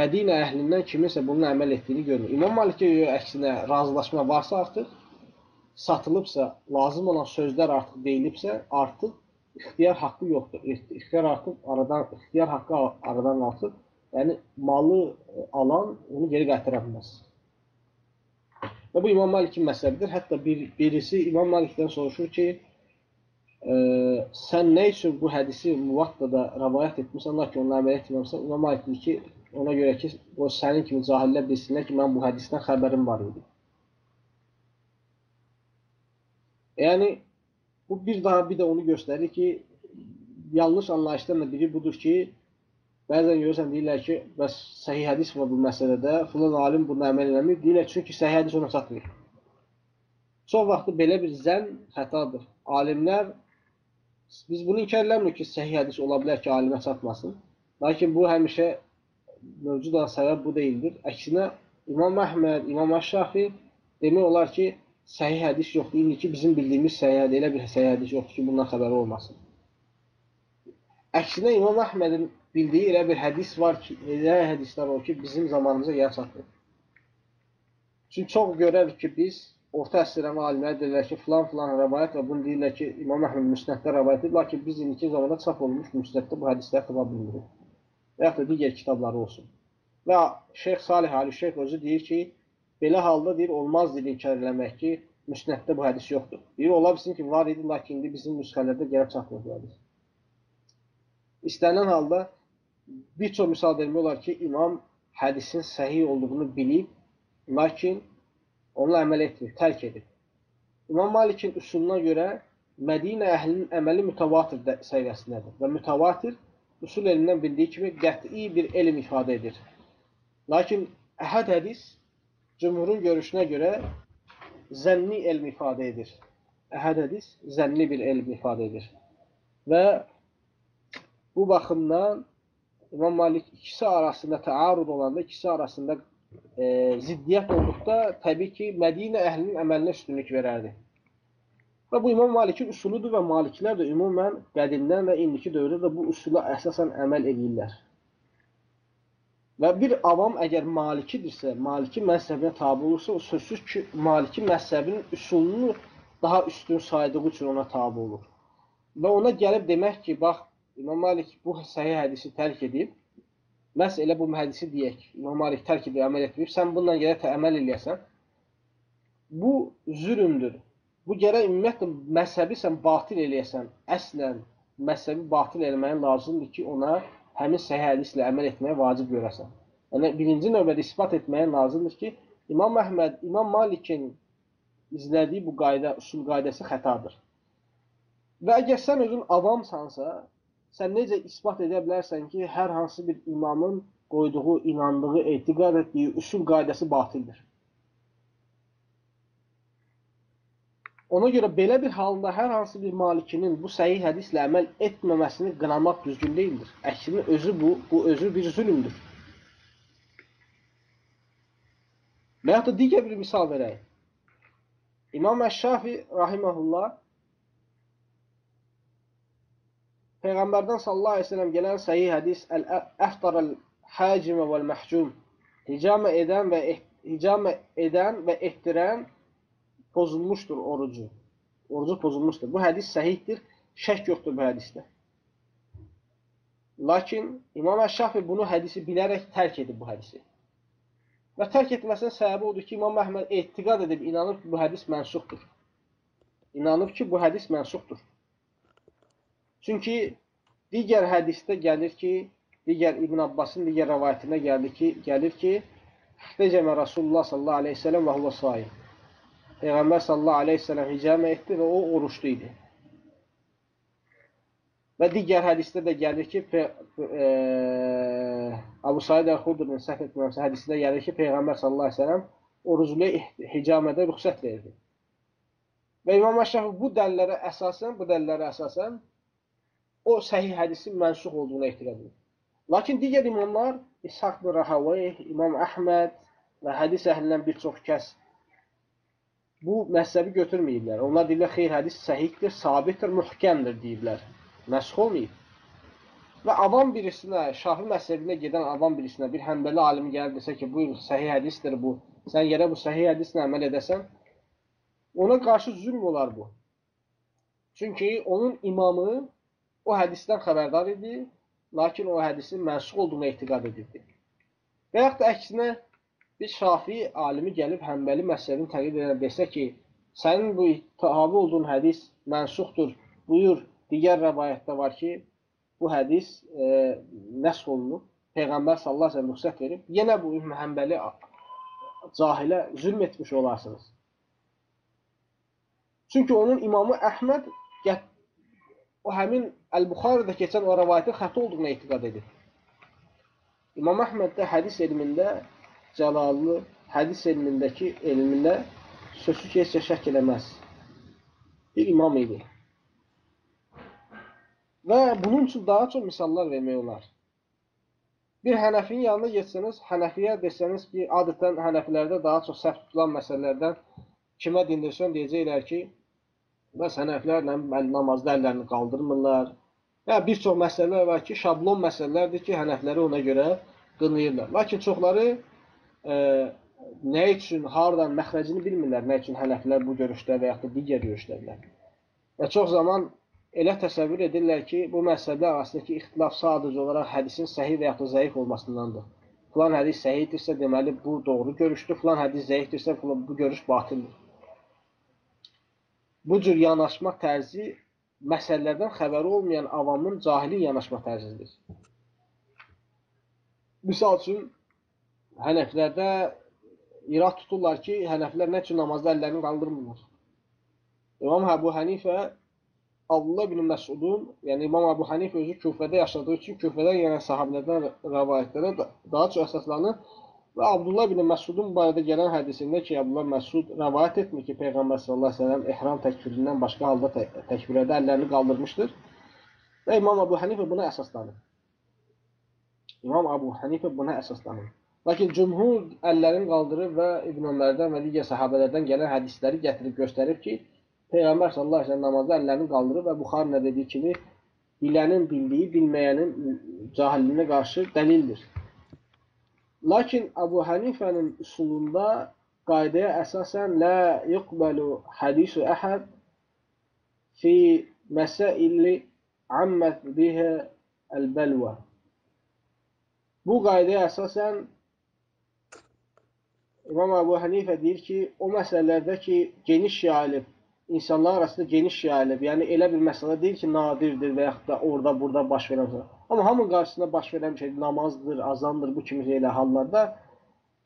Mədinə əhlindən kiminsə bununla əməl etdiyini görmür. İmam Malikə əksinə razılaşma varsa artıq, satılıbsa, lazım olan sözlər artıq deyilibsə, artıq ixtiyar haqqı yoxdur. İxtiyar haqqı aradan ixtiyar haqqı aradan qalxır. Yəni malı e, alan onu geri qaytara bilməz. Və bu İmam Malikin məsələbidir. Hətta bir birisi İmam Malikdən soruşur ki, e, sən nə üçün bu hədisi Muvattada rivayet etmisən, lakin onunla əməl etməmisən? İmam Malik deyir ki, Ona görə ki, o sənin kimi cahillər bilsinlər ki, mən bu hədisdən xəbərim var idi. Yəni, bu bir daha bir də onu göstərir ki, yanlış anlayışdan da biri budur ki, bəzən görürsən deyirlər ki, bəs səhih hədis var bu məsələdə, filan alim buna əməl eləmir. Deyirlər çünki səhih hədis ona çatmır. Çox vaxtı belə bir zən xətadır. Alimlər, biz bunu inkar eləmirik ki, səhih hədis ola bilər ki, alimə çatmasın. Lakin bu həmişə mövcud olan səbəb bu deyildir. Əksinə İmam Əhməd, İmam Əşşafi demək olar ki, səhih hədis yoxdur. İndi ki, bizim bildiyimiz səhih hədis, elə bir səhih hədis yoxdur ki, bundan xəbəri olmasın. Əksinə İmam Əhmədin bildiyi elə bir hədis var ki, elə hədislər var ki, bizim zamanımıza gəlib çatmır. Çünki çox görərik ki, biz orta əsrə alimlər deyirlər ki, filan filan rəvayət və bunu deyirlər ki, İmam Əhməd müsnəddə rəvayət edir, lakin biz indiki zamanda çap olunmuş müsnəddə bu hədisləri tapa bilmirik və yaxud da digər kitabları olsun. Və Şeyx Salih Ali Şeyx özü deyir ki, belə halda deyir, olmaz deyir inkar eləmək ki, müsnəddə bu hədis yoxdur. Deyir, ola bilsin ki, var idi, lakin indi bizim nüsxələrdə gəlib çatmır bu hədis. İstənilən halda bir çox misal vermək olar ki, imam hədisin səhih olduğunu bilib, lakin onunla əməl etmir, tərk edib. İmam Malikin üsuluna görə Mədinə əhlinin əməli mütəvatir səviyyəsindədir və mütəvatir usul elmindən bildiyi kimi qəti bir elm ifadə edir. Lakin əhəd hədis cümhurun görüşünə görə zənni elm ifadə edir. Əhəd hədis zənni bir elm ifadə edir. Və bu baxımdan İmam Malik ikisi arasında təarud olanda, ikisi arasında e, ziddiyyət olduqda təbii ki, Mədinə əhlinin əməlinə üstünlük verərdi. Və bu İmam Malikin usuludur və Maliklər də ümumən qədimdən və indiki dövrdə də bu usula əsasən əməl edirlər. Və bir avam əgər Malikidirsə, Maliki məzhəbinə tabi olursa, o sözsüz ki, Maliki məzhəbinin üsulunu daha üstün saydığı üçün ona tabi olur. Və ona gəlib demək ki, bax, İmam Malik bu səhih hədisi tərk edib, məhz elə bu hədisi deyək, İmam Malik tərk edib, əməl etməyib, sən bununla gələk əməl eləyəsən, bu zülümdür. Bu gərək ümumiyyətlə məzhəbi sən batil eləyəsən. Əslən məzhəbi batil eləməyin lazımdır ki, ona həmin səhih hədislə əməl etməyə vacib görəsən. Yəni birinci növbədə isbat etməyin lazımdır ki, İmam Əhməd, İmam Malikin izlədiyi bu qayda, usul qaydası xətadır. Və əgər sən özün avamsansa, sən necə isbat edə bilərsən ki, hər hansı bir imamın qoyduğu, inandığı, etiqad etdiyi usul qaydası batildir? Ona görə belə bir halda hər hansı bir malikinin bu səhih hədislə əməl etməməsini qınamaq düzgün deyildir. Əksinə özü bu, bu özü bir zülmdür. Və yaxud da digər bir misal verək. İmam Əş-Şafi rahiməhullah Peyğəmbərdən sallallahu əleyhi və səlləm gələn səhih hədis əl-əftar el-hacimə vəl-məhcum hicamə edən və hicamə edən və ehtirən pozulmuşdur orucu. Orucu pozulmuşdur. Bu hədis səhihdir. Şək yoxdur bu hədisdə. Lakin İmam Əşşafi bunu hədisi bilərək tərk edib bu hədisi. Və tərk etməsinin səbəbi odur ki, İmam Əhməd etiqad edib, inanıb ki, bu hədis mənsuxdur. İnanıb ki, bu hədis mənsuxdur. Çünki digər hədisdə gəlir ki, digər İbn Abbasın digər rəvayətində gəlir ki, gəlir ki, İhtəcəmə Rasulullah sallallahu aleyhi ve sellem və huvə saim. Peyğəmbər sallallahu aleyhi ve sellem hicamə etdi və o oruçlu idi. Və digər hədisdə də gəlir ki, e, Abu Said Əl-Xudrinin səhv etmirəmsə hədisində gəlir ki, Peyğəmbər sallallahu aleyhi ve sellem oruclu hicamədə rüxsət verdi. Və İmam Əşrəfi bu dəllərə əsasən, bu dəllərə əsasən o səhih hədisin mənsux olduğuna etiqad edir. Lakin digər imamlar, İshaq bin Rahavayh, İmam Əhməd və hədis əhlindən bir çox kəs bu məhzəbi götürməyiblər. Onlar deyirlər, xeyr, hədis səhihdir, sabitdir, mühkəmdir deyiblər. Məsx olmayıb. Və avam birisinə, şafi məhzəbinə gedən avam birisinə bir həmbəli alimi gəlib desə ki, buyur, səhih hədisdir bu, sən yerə bu səhih hədislə əməl edəsən, ona qarşı zülm olar bu. Çünki onun imamı o hədisdən xəbərdar idi, lakin o hədisin mənsuq olduğuna etiqad edirdi. Və yaxud da əksinə, bir şafi alimi gəlib həmbəli məsələni təqid edən desə ki, sənin bu tabi olduğun hədis mənsuxdur, buyur, digər rəvayətdə var ki, bu hədis e, nəsx olunub. Peyğəmbər sallallahu əleyhi və səlləm rüxsət verib. Yenə bu Məhəmbəli cahilə zülm etmiş olarsınız. Çünki onun imamı Əhməd o həmin Əl-Buxarıda keçən o rəvayətin xəta olduğuna etiqad edir. İmam Əhməd də hədis elmində cəlallı, hədis elmindəki elmində sözsüz heç şək eləməz. Bir imam idi. Və bunun üçün daha çox misallar vermək olar. Bir hənəfinin yanına getsəniz, hənəfiyə desəniz ki, adətən hənəfilərdə daha çox səhv tutulan məsələlərdən kimə dindirsən deyəcəklər ki, bəs hənəflər namazda əllərini qaldırmırlar. Ya bir çox məsələlər var ki, şablon məsələlərdir ki, hənəfləri ona görə qınayırlar. Lakin çoxları e, nə üçün, hardan, məxrəcini bilmirlər, nə üçün hənəflər bu görüşdə və yaxud da digər görüşdədirlər. Və çox zaman elə təsəvvür edirlər ki, bu məsələlər arasındakı ixtilaf sadəcə olaraq hədisin səhih və yaxud da zəif olmasındandır. Filan hədis səhihdirsə, deməli bu doğru görüşdür, filan hədis zəifdirsə, bu görüş batildir. Bu cür yanaşma tərzi məsələlərdən xəbəri olmayan avamın cahili yanaşma tərzidir. Misal üçün, hənəflərdə irad tuturlar ki, hənəflər nə üçün namazda əllərini qaldırmırlar? İmam Əbu Hənifə Abdullah ibn Məsudun, yəni İmam Əbu Hanif özü Küfədə yaşadığı üçün Küfədən gələn sahabelərdən rəvayətlərə daha çox əsaslanır. Və Abdullah ibn Məsudun barədə gələn hədisində ki, Abdullah Məsud rəvayət etmir ki, Peyğəmbər sallallahu əleyhi və səlləm ehram təkbirindən başqa halda tə təkbirədə əllərini qaldırmışdır. Və İmam Əbu Hanifə buna əsaslanır. İmam Əbu Hanifə buna əsaslanır. Lakin cümhur əllərini qaldırır və İbn Ömərdən və digər sahabelərdən gələn hədisləri gətirib göstərib ki, Peyğəmbər sallallahu əleyhi və səlləm namazda əllərini qaldırır və Buxarına dediyi kimi bilənin bildiyi, bilməyənin cahilliyinə qarşı dəlildir. Lakin Əbu Hanifənin üsulunda qaydaya əsasən la yuqbalu hadisu əhad fi məsaili ammət bihə əl-bəlvə. Bu qaydaya əsasən İmam Əbu Hanifə deyir ki, o məsələlərdə ki, geniş yayılıb insanlar arasında geniş yayılıb. Yəni elə bir məsələ deyil ki, nadirdir və yaxud da orada, burada baş verən. Amma hamının qarşısında baş verən şey namazdır, azandır, bu kimi elə hallarda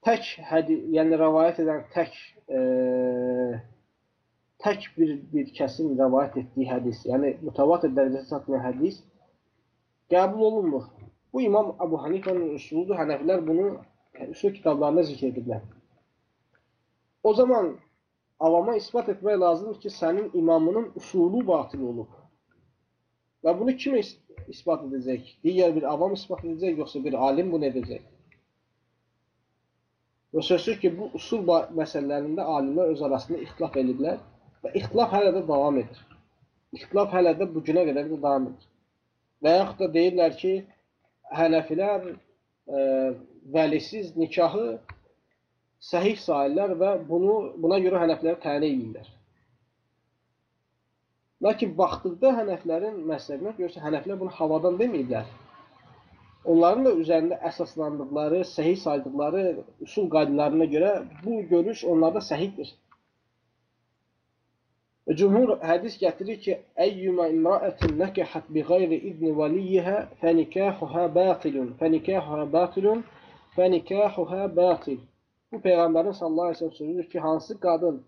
tək hədi, yəni rəvayət edən tək e, tək bir bir kəsin rəvayət etdiyi hədis, yəni mütəvatir dərəcədə çatmayan hədis qəbul olunmur. Bu İmam Əbu Hanifənin üsuludur. Hənəfilər bunu üsul kitablarında zikr ediblər. O zaman avama ispat etmək lazımdır ki, sənin imamının usulu batil olub. Və bunu kim ispat edəcək? Digər bir avam ispat edəcək, yoxsa bir alim bunu edəcək? Və sözsüz ki, bu usul məsələlərində alimlər öz arasında ixtilaf ediblər və ixtilaf hələ də davam edir. İxtilaf hələ də bu günə qədər də davam edir. Və yaxud da deyirlər ki, hənəfilər e, vəlisiz nikahı səhih sayırlar və bunu buna görə hənəfləri təyin edirlər. Lakin baxdıqda hənəflərin məsələrinə görsə, hənəflər bunu havadan deməyiblər. Onların da üzərində əsaslandıqları, səhih saydıqları usul qaydalarına görə bu görüş onlarda səhihdir. Cümhur hədis gətirir ki, Əyyümə imra'ətin nəkəhət bi qeyri idni valiyyihə fənikəhuhə batilun, fənikəhuhə batilun, fənikəhuhə batil. Bu Peyğəmbərin sallallahu əleyhi və səlləm sözüdür ki, hansı qadın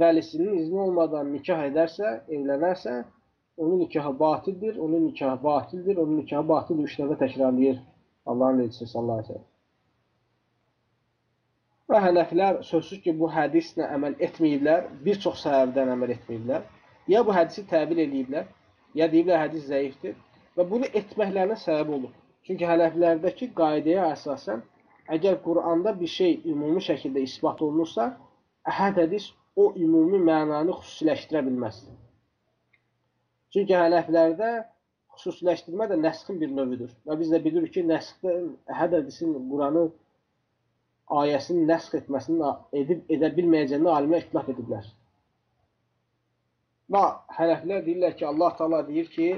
vəlisinin izni olmadan nikah edərsə, evlənərsə, onun nikahı batildir, onun nikahı batildir, onun nikahı batildir. Üç dəfə təkrarlayır Allahın elçisi sallallahu əleyhi və hənəflər sözsüz ki, bu hədislə əməl etməyiblər, bir çox səbəbdən əməl etməyiblər. Ya bu hədisi təbil ediblər, ya deyiblər hədis zəifdir, və bunu etməklərinə səbəb olur. Çünki hələflərdəki qaydaya əsasən, əgər Quranda bir şey ümumi şəkildə isbat olunursa, əhəd hədis o ümumi mənanı xüsusiləşdirə bilməzsən. Çünki hələflərdə xüsusiləşdirmə də nəsxin bir növüdür. Və biz də bilirik ki, nəsxin hədədisin Quranı ayəsini nəsx etməsini edib edə bilməyəcəyini alimlər ixtilaf ediblər. Və hələflər deyirlər ki, Allah Taala deyir ki: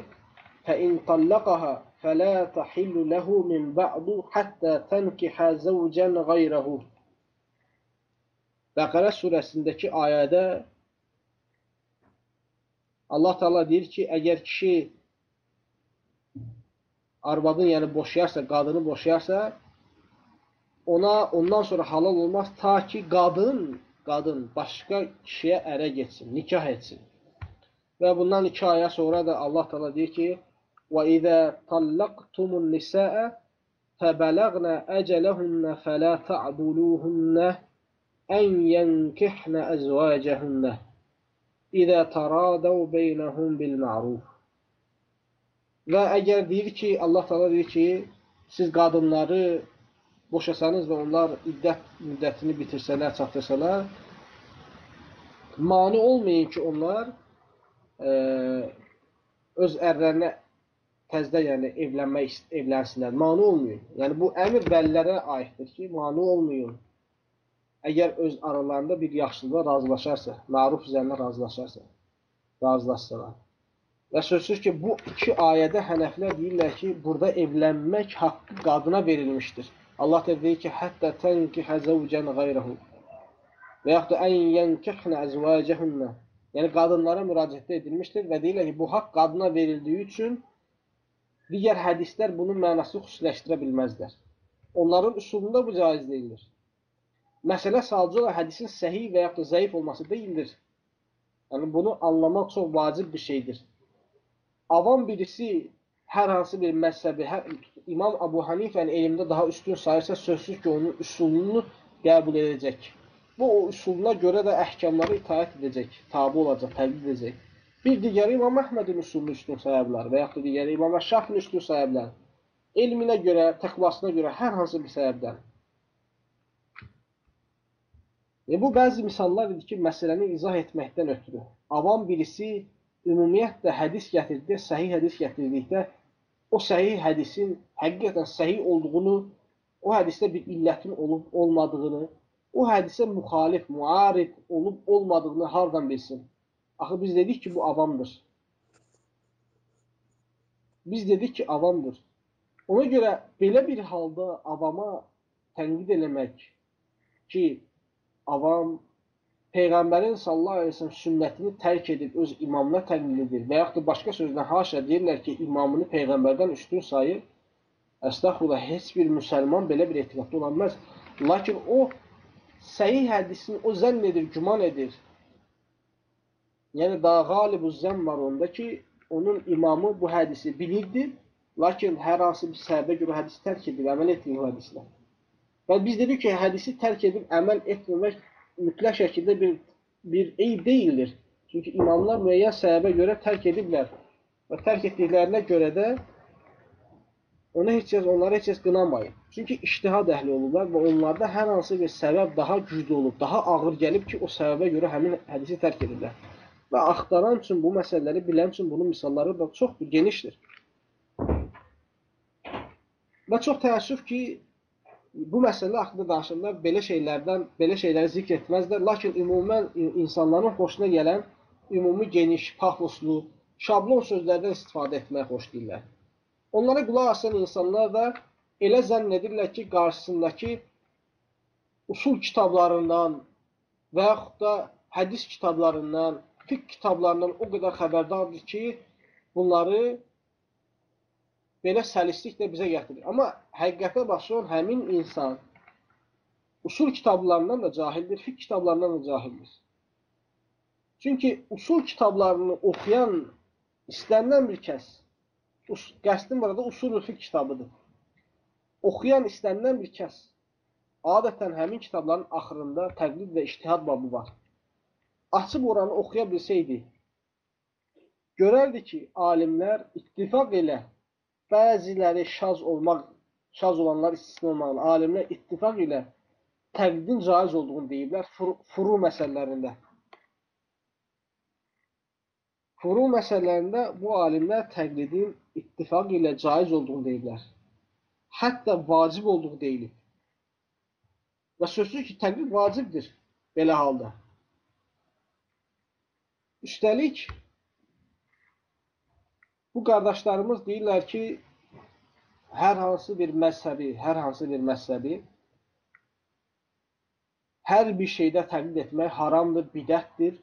"Fəin tallaqaha fəla tahillu lahu min ba'du hatta tankiha zawjan ghayrahu." Bəqərə surəsindəki ayədə Allah Taala deyir ki, əgər kişi arvadın, yəni boşayarsa, qadını boşayarsa, ona ondan sonra halal olmaz ta ki qadın, qadın başqa kişiyə ərə getsin, nikah etsin. Və bundan iki aya sonra da Allah Taala deyir ki: "Və izə tallaqtumun nisaa fəbələğnə əcələhunna fələ ta'duluhunna en yenkihna azvacahunna izə taradav beynəhum bil ma'ruf." Və əgər deyir ki, Allah Taala deyir ki, siz qadınları boşasanız və onlar iddət müddətini bitirsələr, çatdırsalar, mani olmayın ki, onlar e, öz ərlərinə təzdə yəni evlənmək evlənsinlər. Mani olmayın. Yəni bu əmr vəlilərə aiddir ki, mani olmayın. Əgər öz aralarında bir yaxşılığa razılaşarsa, məruf üzərində razılaşarsa, razılaşsalar. Və sözsüz ki, bu iki ayədə hənəflər deyirlər ki, burada evlənmək haqqı qadına verilmişdir. Allah da deyir ki, hətta tənkihə zəvcən qayrəhu. Və yaxud da ən yənkihnə əzvəcəhünnə. Yəni, qadınlara müraciətdə edilmişdir və deyirlər ki, bu haqq qadına verildiyi üçün digər hədislər bunun mənasını xüsusiləşdirə bilməzlər. Onların üsulunda bu caiz deyilir. Məsələ sadəcə olaraq hədisin səhih və yaxud da zəif olması deyildir. Yəni, bunu anlamaq çox vacib bir şeydir. Avam birisi hər hansı bir məzhəbi, hər, İmam Abu Hanifənin elmdə daha üstün sayırsa, sözsüz ki, onun üsulunu qəbul edəcək. Bu, o üsuluna görə də əhkamları itaət edəcək, tabi olacaq, təqlid edəcək. Bir digəri İmam Əhmədin üsulunu üstün saya bilər və yaxud da digəri İmam Şafin üstün saya bilər. Elminə görə, təqvasına görə hər hansı bir səbəbdən. E, bu bəzi misallar idi ki, məsələni izah etməkdən ötürü. Avam birisi ümumiyyətlə hədis gətirdikdə, səhih hədis gətirdikdə o səhih hədisin həqiqətən səhih olduğunu, o hədisdə bir illətin olub olmadığını, o hədisə müxalif, muarid olub olmadığını hardan bilsin? Axı biz dedik ki, bu avamdır. Biz dedik ki, avamdır. Ona görə belə bir halda avama tənqid eləmək ki, avam Peyğəmbərin sallallahu əleyhi və səlləm sünnətini tərk edib öz imamına təqlid edir və yaxud da başqa sözlə haşa deyirlər ki, imamını peyğəmbərdən üstün sayır. Əstəğfurullah, heç bir müsəlman belə bir etiqadda ola bilməz. Lakin o səhih hədisini o zənn edir, güman edir. Yəni daha qalibu zənn var onda ki, onun imamı bu hədisi bilirdi, lakin hər hansı bir səbəbə görə hədisi tərk edib, əməl etmir hədislə. Və biz dedik ki, hədisi tərk edib əməl etməmək mütləq şəkildə bir, bir eyb deyildir. Çünki imamlar müəyyən səbəbə görə tərk ediblər. Və tərk etdiklərinə görə də ona heç kəs, onları heç kəs qınamayın. Çünki iştihad əhli olurlar və onlarda hər hansı bir səbəb daha güclü olub, daha ağır gəlib ki, o səbəbə görə həmin hədisi tərk edirlər. Və axtaran üçün, bu məsələləri bilən üçün bunun misalları da çox genişdir. Və çox təəssüf ki, bu məsələ haqqında danışanlar belə şeylərdən, belə şeyləri zikr etməzlər. Lakin ümumən insanların xoşuna gələn ümumi geniş, pafoslu, şablon sözlərdən istifadə etməyə xoşlayırlar. Onlara qulaq asan insanlar da elə zənn edirlər ki, qarşısındakı usul kitablarından və yaxud da hədis kitablarından, fiqh kitablarından o qədər xəbərdardır ki, bunları belə səlisliklə bizə gətirir. Amma həqiqətə baxsan, həmin insan usul kitablarından da cahildir, fiqh kitablarından da cahildir. Çünki usul kitablarını oxuyan istənilən bir kəs, qəsdim burada usul fiqh kitabıdır. Oxuyan istənilən bir kəs, adətən həmin kitabların axırında təqlid və iştihad babı var. Açıb oranı oxuya bilsəydi, görərdi ki, alimlər ittifaq elə bəziləri şaz olmaq, şaz olanlar istisna olmaqla alimlər ittifaq ilə təqlidin caiz olduğunu deyiblər furu, furu məsələlərində. Furu məsələlərində bu alimlər təqlidin ittifaq ilə caiz olduğunu deyiblər. Hətta vacib olduğu deyilib. Və sözsüz ki, təqlid vacibdir belə halda. Üstəlik, bu qardaşlarımız deyirlər ki, hər hansı bir məzhəbi, hər hansı bir məzhəbi hər bir şeydə təqlid etmək haramdır, bidətdir.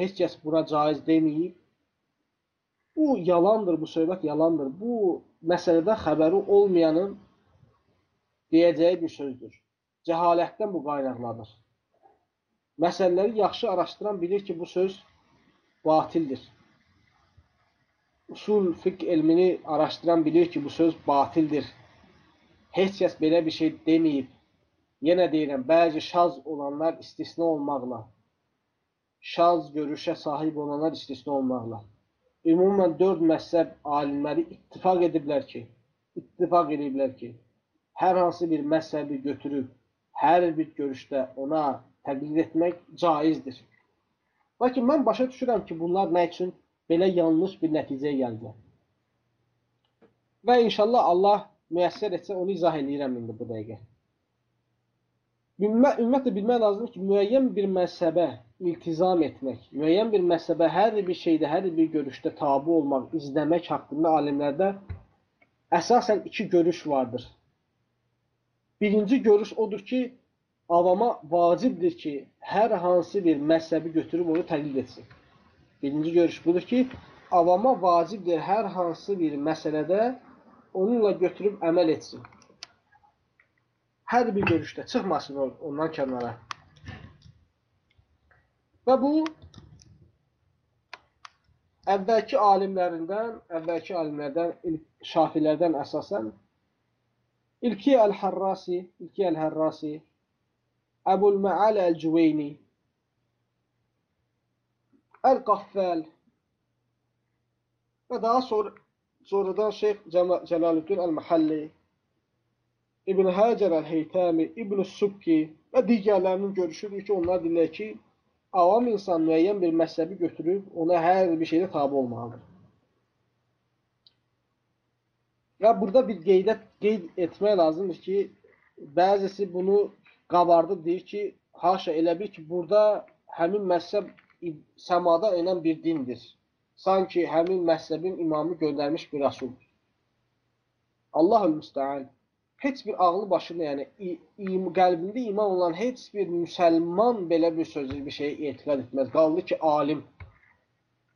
Heç kəs buna caiz deməyib. Bu yalandır, bu söhbət yalandır. Bu məsələdə xəbəri olmayanın deyəcəyi bir sözdür. Cəhalətdən bu qaynaqlanır. Məsələləri yaxşı araşdıran bilir ki, bu söz batildir. Usul fiqh elmini araşdıran bilir ki, bu söz batildir. Heç kəs belə bir şey deməyib. Yenə deyirəm, bəzi şaz olanlar istisna olmaqla, şaz görüşə sahib olanlar istisna olmaqla. Ümumən dörd məzhəb alimləri ittifaq ediblər ki, ittifaq ediblər ki, hər hansı bir məzhəbi götürüb, hər bir görüşdə ona təqlid etmək caizdir. Lakin mən başa düşürəm ki, bunlar nə üçün belə yanlış bir nəticəyə gəldilər. Və inşallah Allah müəssər etsə onu izah edirəm indi bu dəqiqə. Ümumiyyətlə bilmək lazımdır ki, müəyyən bir məzhəbə iltizam etmək, müəyyən bir məzhəbə hər bir şeydə, hər bir görüşdə tabi olmaq, izləmək haqqında alimlərdə əsasən iki görüş vardır. Birinci görüş odur ki, avama vacibdir ki, hər hansı bir məzhəbi götürüb onu təqlid etsin. Birinci görüş budur ki, avama vacibdir hər hansı bir məsələdə onunla götürüb əməl etsin. Hər bir görüşdə çıxmasın ondan kənara. Və bu əvvəlki alimlərindən, əvvəlki alimlərdən, şafilərdən əsasən İlki Əl-Hərrasi, İlki Əl-Hərrasi Əbul Məal Əl-Cüveyni, Əl-Qaffəl və daha sonra sonradan Şeyx Cəlalüddin Əl-Məhəlli, İbn Həcər Əl-Heytəmi, İbn Subki və digərlərinin görüşüdür ki, onlar deyirlər ki, avam insan müəyyən bir məzhəbi götürüb ona hər bir şeydə tabi olmalıdır. Və burada bir qeydət qeyd etmək lazımdır ki, bəzisi bunu qabardıb deyir ki, haşa elə bil ki, burada həmin məzhəb səmada enən bir dindir. Sanki həmin məzhəbin imamı göndərmiş bir rəsuldur. Allahül müstəan. Heç bir ağlı başında, yəni im, qəlbində iman olan heç bir müsəlman belə bir sözü, bir şeyə etiqad etməz. Qaldı ki, alim.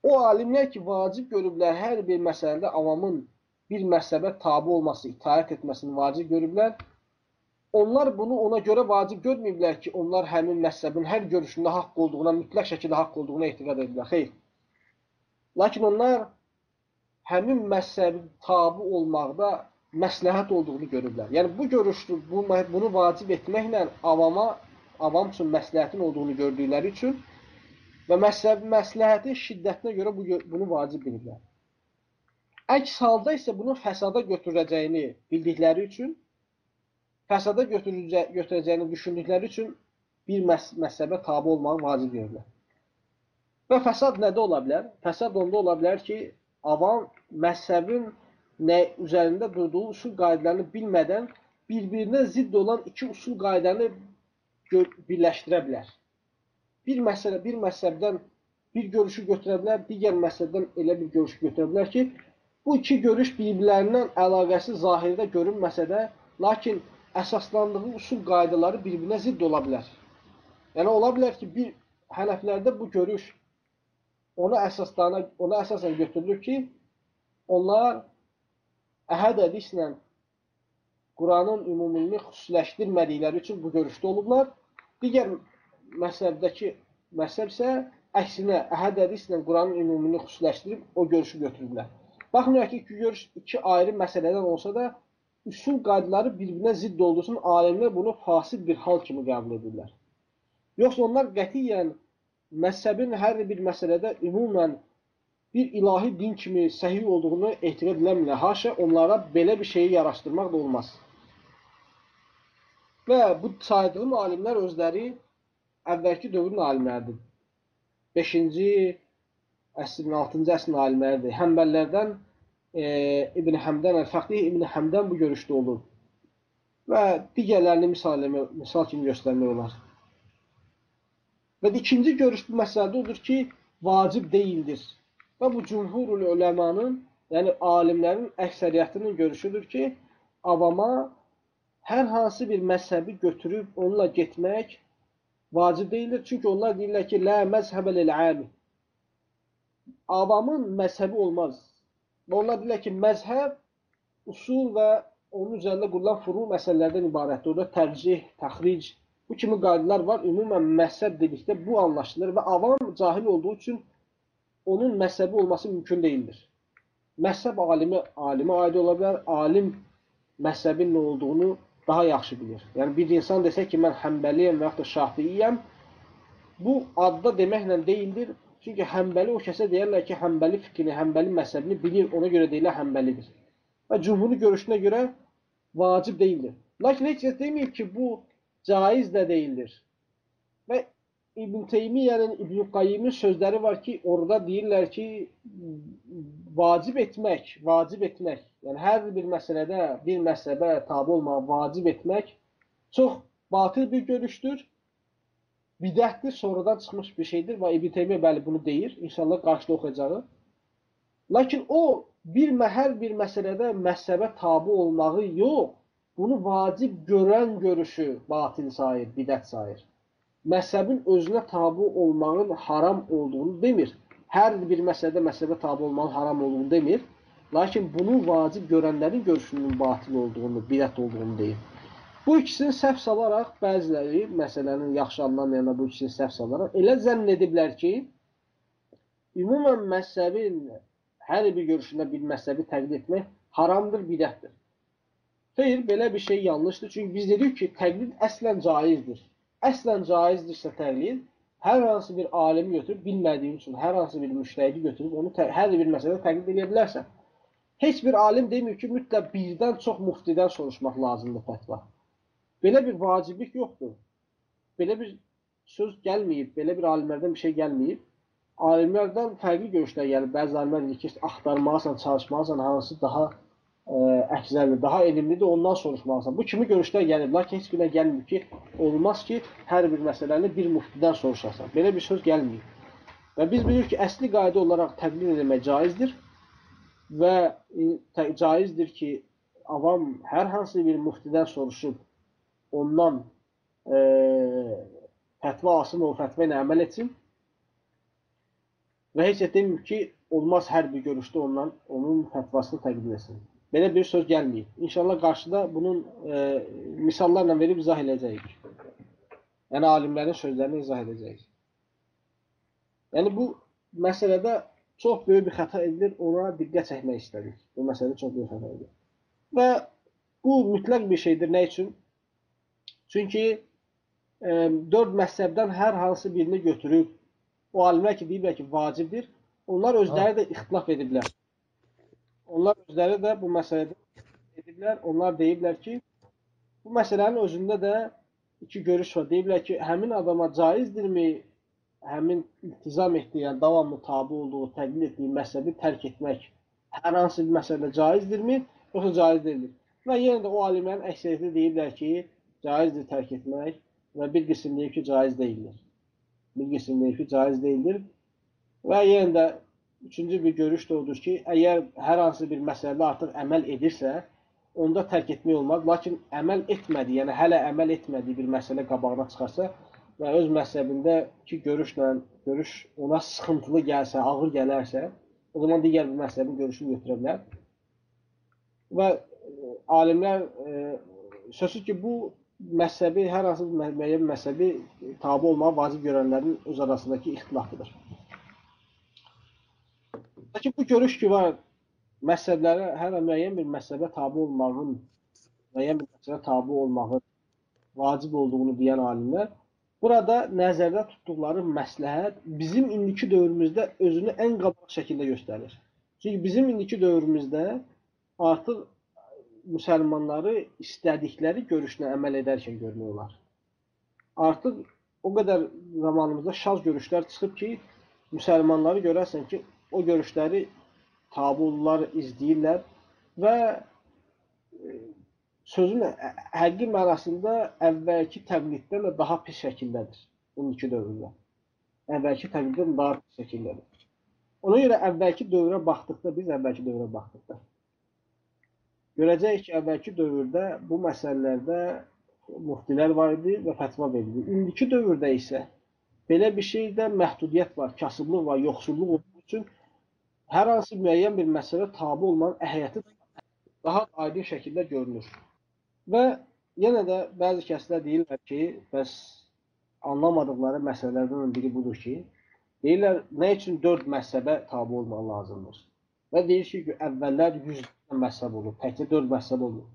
O alimlər ki, vacib görüblər hər bir məsələdə avamın bir məzhəbə tabi olması, itaət etməsini vacib görüblər. Onlar bunu ona görə vacib görməyiblər ki, onlar həmin məzhəbin hər görüşündə haqq olduğuna, mütləq şəkildə haqq olduğuna etiqad edirlər. Xeyr. Lakin onlar həmin məzhəbin tabi olmaqda məsləhət olduğunu görürlər. Yəni bu görüşdür, bu bunu vacib etməklə avama, avam üçün məsləhətin olduğunu gördükləri üçün və məzhəb məsləhətin şiddətinə görə bu bunu vacib bilirlər. Əks halda isə bunu fəsada götürəcəyini bildikləri üçün fəsada götürəcə götürəcəyini düşündükləri üçün bir məs məzhəbə tabe olmağı vacib görürlər. Və fəsad nədə ola bilər? Fəsad onda ola bilər ki, avam məzhəbin nə üzərində durduğu usul qaydalarını bilmədən bir-birinə zidd olan iki usul qaydanı birləşdirə bilər. Bir məsələ, bir məzhəbdən bir görüşü götürə bilər, digər məzhəbdən elə bir görüşü götürə bilər ki, bu iki görüş bir-birlərindən əlaqəsi zahirdə görünməsə də, lakin əsaslandığı usul qaydaları bir-birinə zidd ola bilər. Yəni ola bilər ki, bir Hənəflərdə bu görüş ona əsaslana, ona əsasən götürülür ki, onlar əhəd hədislə Quranın ümumilini xüsusiləşdirmədikləri üçün bu görüşdə olublar. Digər məsələbdəki məsəb isə əksinə əhəd hədislə Quranın ümumilini xüsusiləşdirib o görüşü götürürlər. Baxmayaraq ki, görüş iki ayrı məsələdən olsa da üsul qaydaları bir-birinə zidd olduğu üçün alimlər bunu fasid bir hal kimi qəbul edirlər. Yoxsa onlar qətiyyən məzhəbin hər bir məsələdə ümumən bir ilahi din kimi səhih olduğunu etiqad eləmirlər. Haşa onlara belə bir şeyi yaraşdırmaq da olmaz. Və bu saydığım alimlər özləri əvvəlki dövrün alimləridir. 5-ci əsrin, 6-cı əsrin alimləridir. Həmbəllərdən e, İbn Həmdən, Əl-Fəqih İbn Həmdən bu görüşdə olur. Və digərlərini misal, misal kimi göstərmək olar. Və ikinci görüş bu məsələdə odur ki, vacib deyildir. Və bu cümhurul uləmanın, yəni alimlərin əksəriyyətinin görüşüdür ki, avama hər hansı bir məzhəbi götürüb onunla getmək vacib deyildir. Çünki onlar deyirlər ki, lə məzhəbə lil-ami. Avamın məzhəbi olmaz. Və onlar deyirlər ki, məzhəb usul və onun üzərində qurulan furu məsələlərdən ibarətdir. Orada tərcih, təxric, bu kimi qaydalar var. Ümumən məzhəb dedikdə bu anlaşılır və avam cahil olduğu üçün onun məzhəbi olması mümkün deyildir. Məzhəb alimi alimə aid ola bilər, alim məzhəbin nə olduğunu daha yaxşı bilir. Yəni bir insan desə ki, mən Həmbəliyəm və yaxud da Şafiyiyəm, bu adda deməklə deyildir. Çünki Həmbəli o kəsə deyirlər ki, Həmbəli fikrini, Həmbəli məzhəbini bilir, ona görə deyirlər Həmbəlidir. Və cümhurun görüşünə görə vacib deyildir. Lakin heç kəs deməyib ki, bu caiz də deyildir. Və İbn Teymiyyənin, İbn Qayyimin sözləri var ki, orada deyirlər ki, vacib etmək, vacib etmək, yəni hər bir məsələdə bir məsələbə tabe olmağı vacib etmək çox batıl bir görüşdür. Bidətdir, sonradan çıxmış bir şeydir və İbn Teymiyyə bəli bunu deyir. İnşallah qarşıda oxuyacağı. Lakin o bir hər bir məsələdə məhzəbə tabe olmağı yox, bunu vacib görən görüşü batil sayır, bidət sayır məzhəbin özünə tabe olmağın haram olduğunu demir. Hər bir məsələdə məzhəbə tabe olmağın haram olduğunu demir. Lakin bunu vacib görənlərin görüşünün batil olduğunu, bidət olduğunu deyir. Bu ikisini səhv salaraq bəziləri məsələnin yaxşı anlamayana bu ikisini səhv salaraq elə zənn ediblər ki, ümumən məzhəbin hər bir görüşündə bir məzhəbi təqlid etmək haramdır, bidətdir. Xeyr, belə bir şey yanlışdır. Çünki biz dedik ki, təqlid əslən caizdir əslən caizdirsə təqlid, hər hansı bir alimi götürüb, bilmədiyin üçün hər hansı bir müştəhidi götürüb, onu hər bir məsələdə təqlid edə bilərsən. Heç bir alim demir ki, mütləq birdən çox muftidən soruşmaq lazımdır fətva. Belə bir vaciblik yoxdur. Belə bir söz gəlməyib, belə bir alimlərdən bir şey gəlməyib. Alimlərdən fərqli görüşlər gəlir. Bəzi alimlər deyir ki, axtarmalısan, çalışmalısan, hansı daha əksərdir, daha elmlidir, ondan soruşmalısan. Bu kimi görüşlər gəlir, lakin heç birə gəlmir ki, olmaz ki, hər bir məsələni bir muftidən soruşasan. Belə bir söz gəlmir. Və biz bilirik ki, əsli qayda olaraq təqlid etmək caizdir və caizdir ki, avam hər hansı bir muftidən soruşub ondan e, fətva alsın, o fətva ilə əməl etsin. Və heç demir ki, olmaz hər bir görüşdə ondan onun fətvasını təqdim etsin. Belə bir söz gəlməyib. İnşallah qarşıda bunun e, misallarla verib izah edəcəyik. Yəni alimlərin sözlərini izah edəcəyik. Yəni bu məsələdə çox böyük bir xəta edilir, ona diqqət çəkmək istədik. Bu məsələdə çox böyük xəta edilir. Və bu mütləq bir şeydir. Nə üçün? Çünki e, dörd məzhəbdən hər hansı birini götürüb o alimlər ki, deyiblər ki, vacibdir, onlar özləri də ixtilaf ediblər. Onlar özləri də bu məsələdə ediblər. Onlar deyiblər ki, bu məsələnin özündə də iki görüş var. Deyiblər ki, həmin adama caizdirmi həmin iltizam etdiyi, yəni davamlı tabi olduğu, təqlid etdiyi məsələbi tərk etmək hər hansı bir məsələdə caizdirmi, yoxsa caiz deyildir? Və yenə də o alimlərin əksəriyyəti deyirlər ki, caizdir tərk etmək və bir qism deyir ki, caiz deyildir. Bir qism deyir ki, caiz deyildir. Və yenə də Üçüncü bir görüş də odur ki, əgər hər hansı bir məsələdə artıq əməl edirsə, onda tərk etmək olmaz. Lakin əməl etmədi, yəni hələ əməl etmədiyi bir məsələ qabağına çıxarsa və öz məsələbindəki görüşlə, görüş ona sıxıntılı gəlsə, ağır gələrsə, o zaman digər bir məsələnin görüşünü götürə bilər. Və e, alimlər e, sözsüz ki, bu məzhəbi, hər hansı bir müəyyən məzhəbi tabi olmağı vacib görənlərin öz arasındakı ixtilafıdır. Lakin bu görüş ki var, məzhəblərə hər müəyyən bir məzhəbə tabe olmağın, müəyyən bir məzhəbə tabe olmağın vacib olduğunu deyən alimlər burada nəzərdə tutduqları məsləhət bizim indiki dövrümüzdə özünü ən qabaq şəkildə göstərir. Çünki bizim indiki dövrümüzdə artıq müsəlmanları istədikləri görüşlə əməl edərkən görmək olar. Artıq o qədər zamanımızda şaz görüşlər çıxıb ki, müsəlmanları görərsən ki, o görüşləri tabi olurlar, izləyirlər və sözün həqiqi mənasında əvvəlki təqliddən də daha pis şəkildədir. 12 dövrdə. Əvvəlki təqliddən daha pis şəkildədir. Ona görə əvvəlki dövrə baxdıqda, biz əvvəlki dövrə baxdıqda görəcəyik ki, əvvəlki dövrdə bu məsələlərdə muftilər var idi və fətva verildi. İndiki dövrdə isə belə bir şeydə məhdudiyyət var, kasıblıq var, yoxsulluq olduğu üçün hər hansı müəyyən bir məsələ tabi olmanın əhəmiyyəti daha aydın şəkildə görünür. Və yenə də bəzi kəslər deyirlər ki, bəs anlamadıqları məsələlərdən biri budur ki, deyirlər, nə üçün 4 məzhəbə tabi olmaq lazımdır? Və deyir ki, əvvəllər 100 məzhəb olur, təkcə 4 məzhəb olur.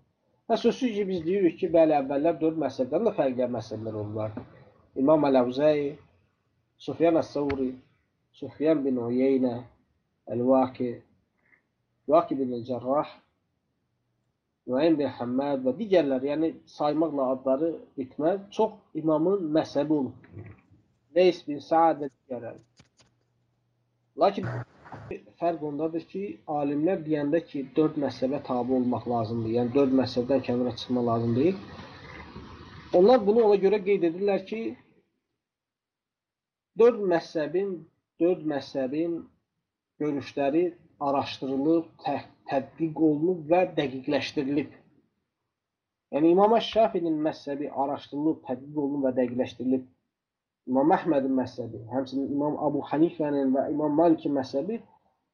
Və sözsüz ki, biz deyirik ki, bəli, əvvəllər 4 məzhəbdən də fərqli məzhəblər olurlar. İmam Əl-Əvzəyi, Sufyan Əs-Savri, Sufyan bin Uyeynə, Əl-Vaqi, Vaqi bin Cərrah, Müəyyən bin Həmməd və digərləri, yəni saymaqla adları bitməz, çox imamın məzhəbi olub. Leys bin Saad və digərləri. Lakin fərq ondadır ki, alimlər deyəndə ki, dörd məzhəbə tabi olmaq lazımdır, yəni dörd məzhəbdən kənara çıxmaq lazım deyil. Onlar bunu ona görə qeyd edirlər ki, dörd məzhəbin, dörd məzhəbin görüşləri araşdırılıb, tə tədqiq olunub və dəqiqləşdirilib. Yəni İmam Şafinin məzhəbi araşdırılıb, tədqiq olunub və dəqiqləşdirilib. İmam Əhmədin məzhəbi, həmçinin İmam Abu Hanifənin və İmam Malikin məzhəbi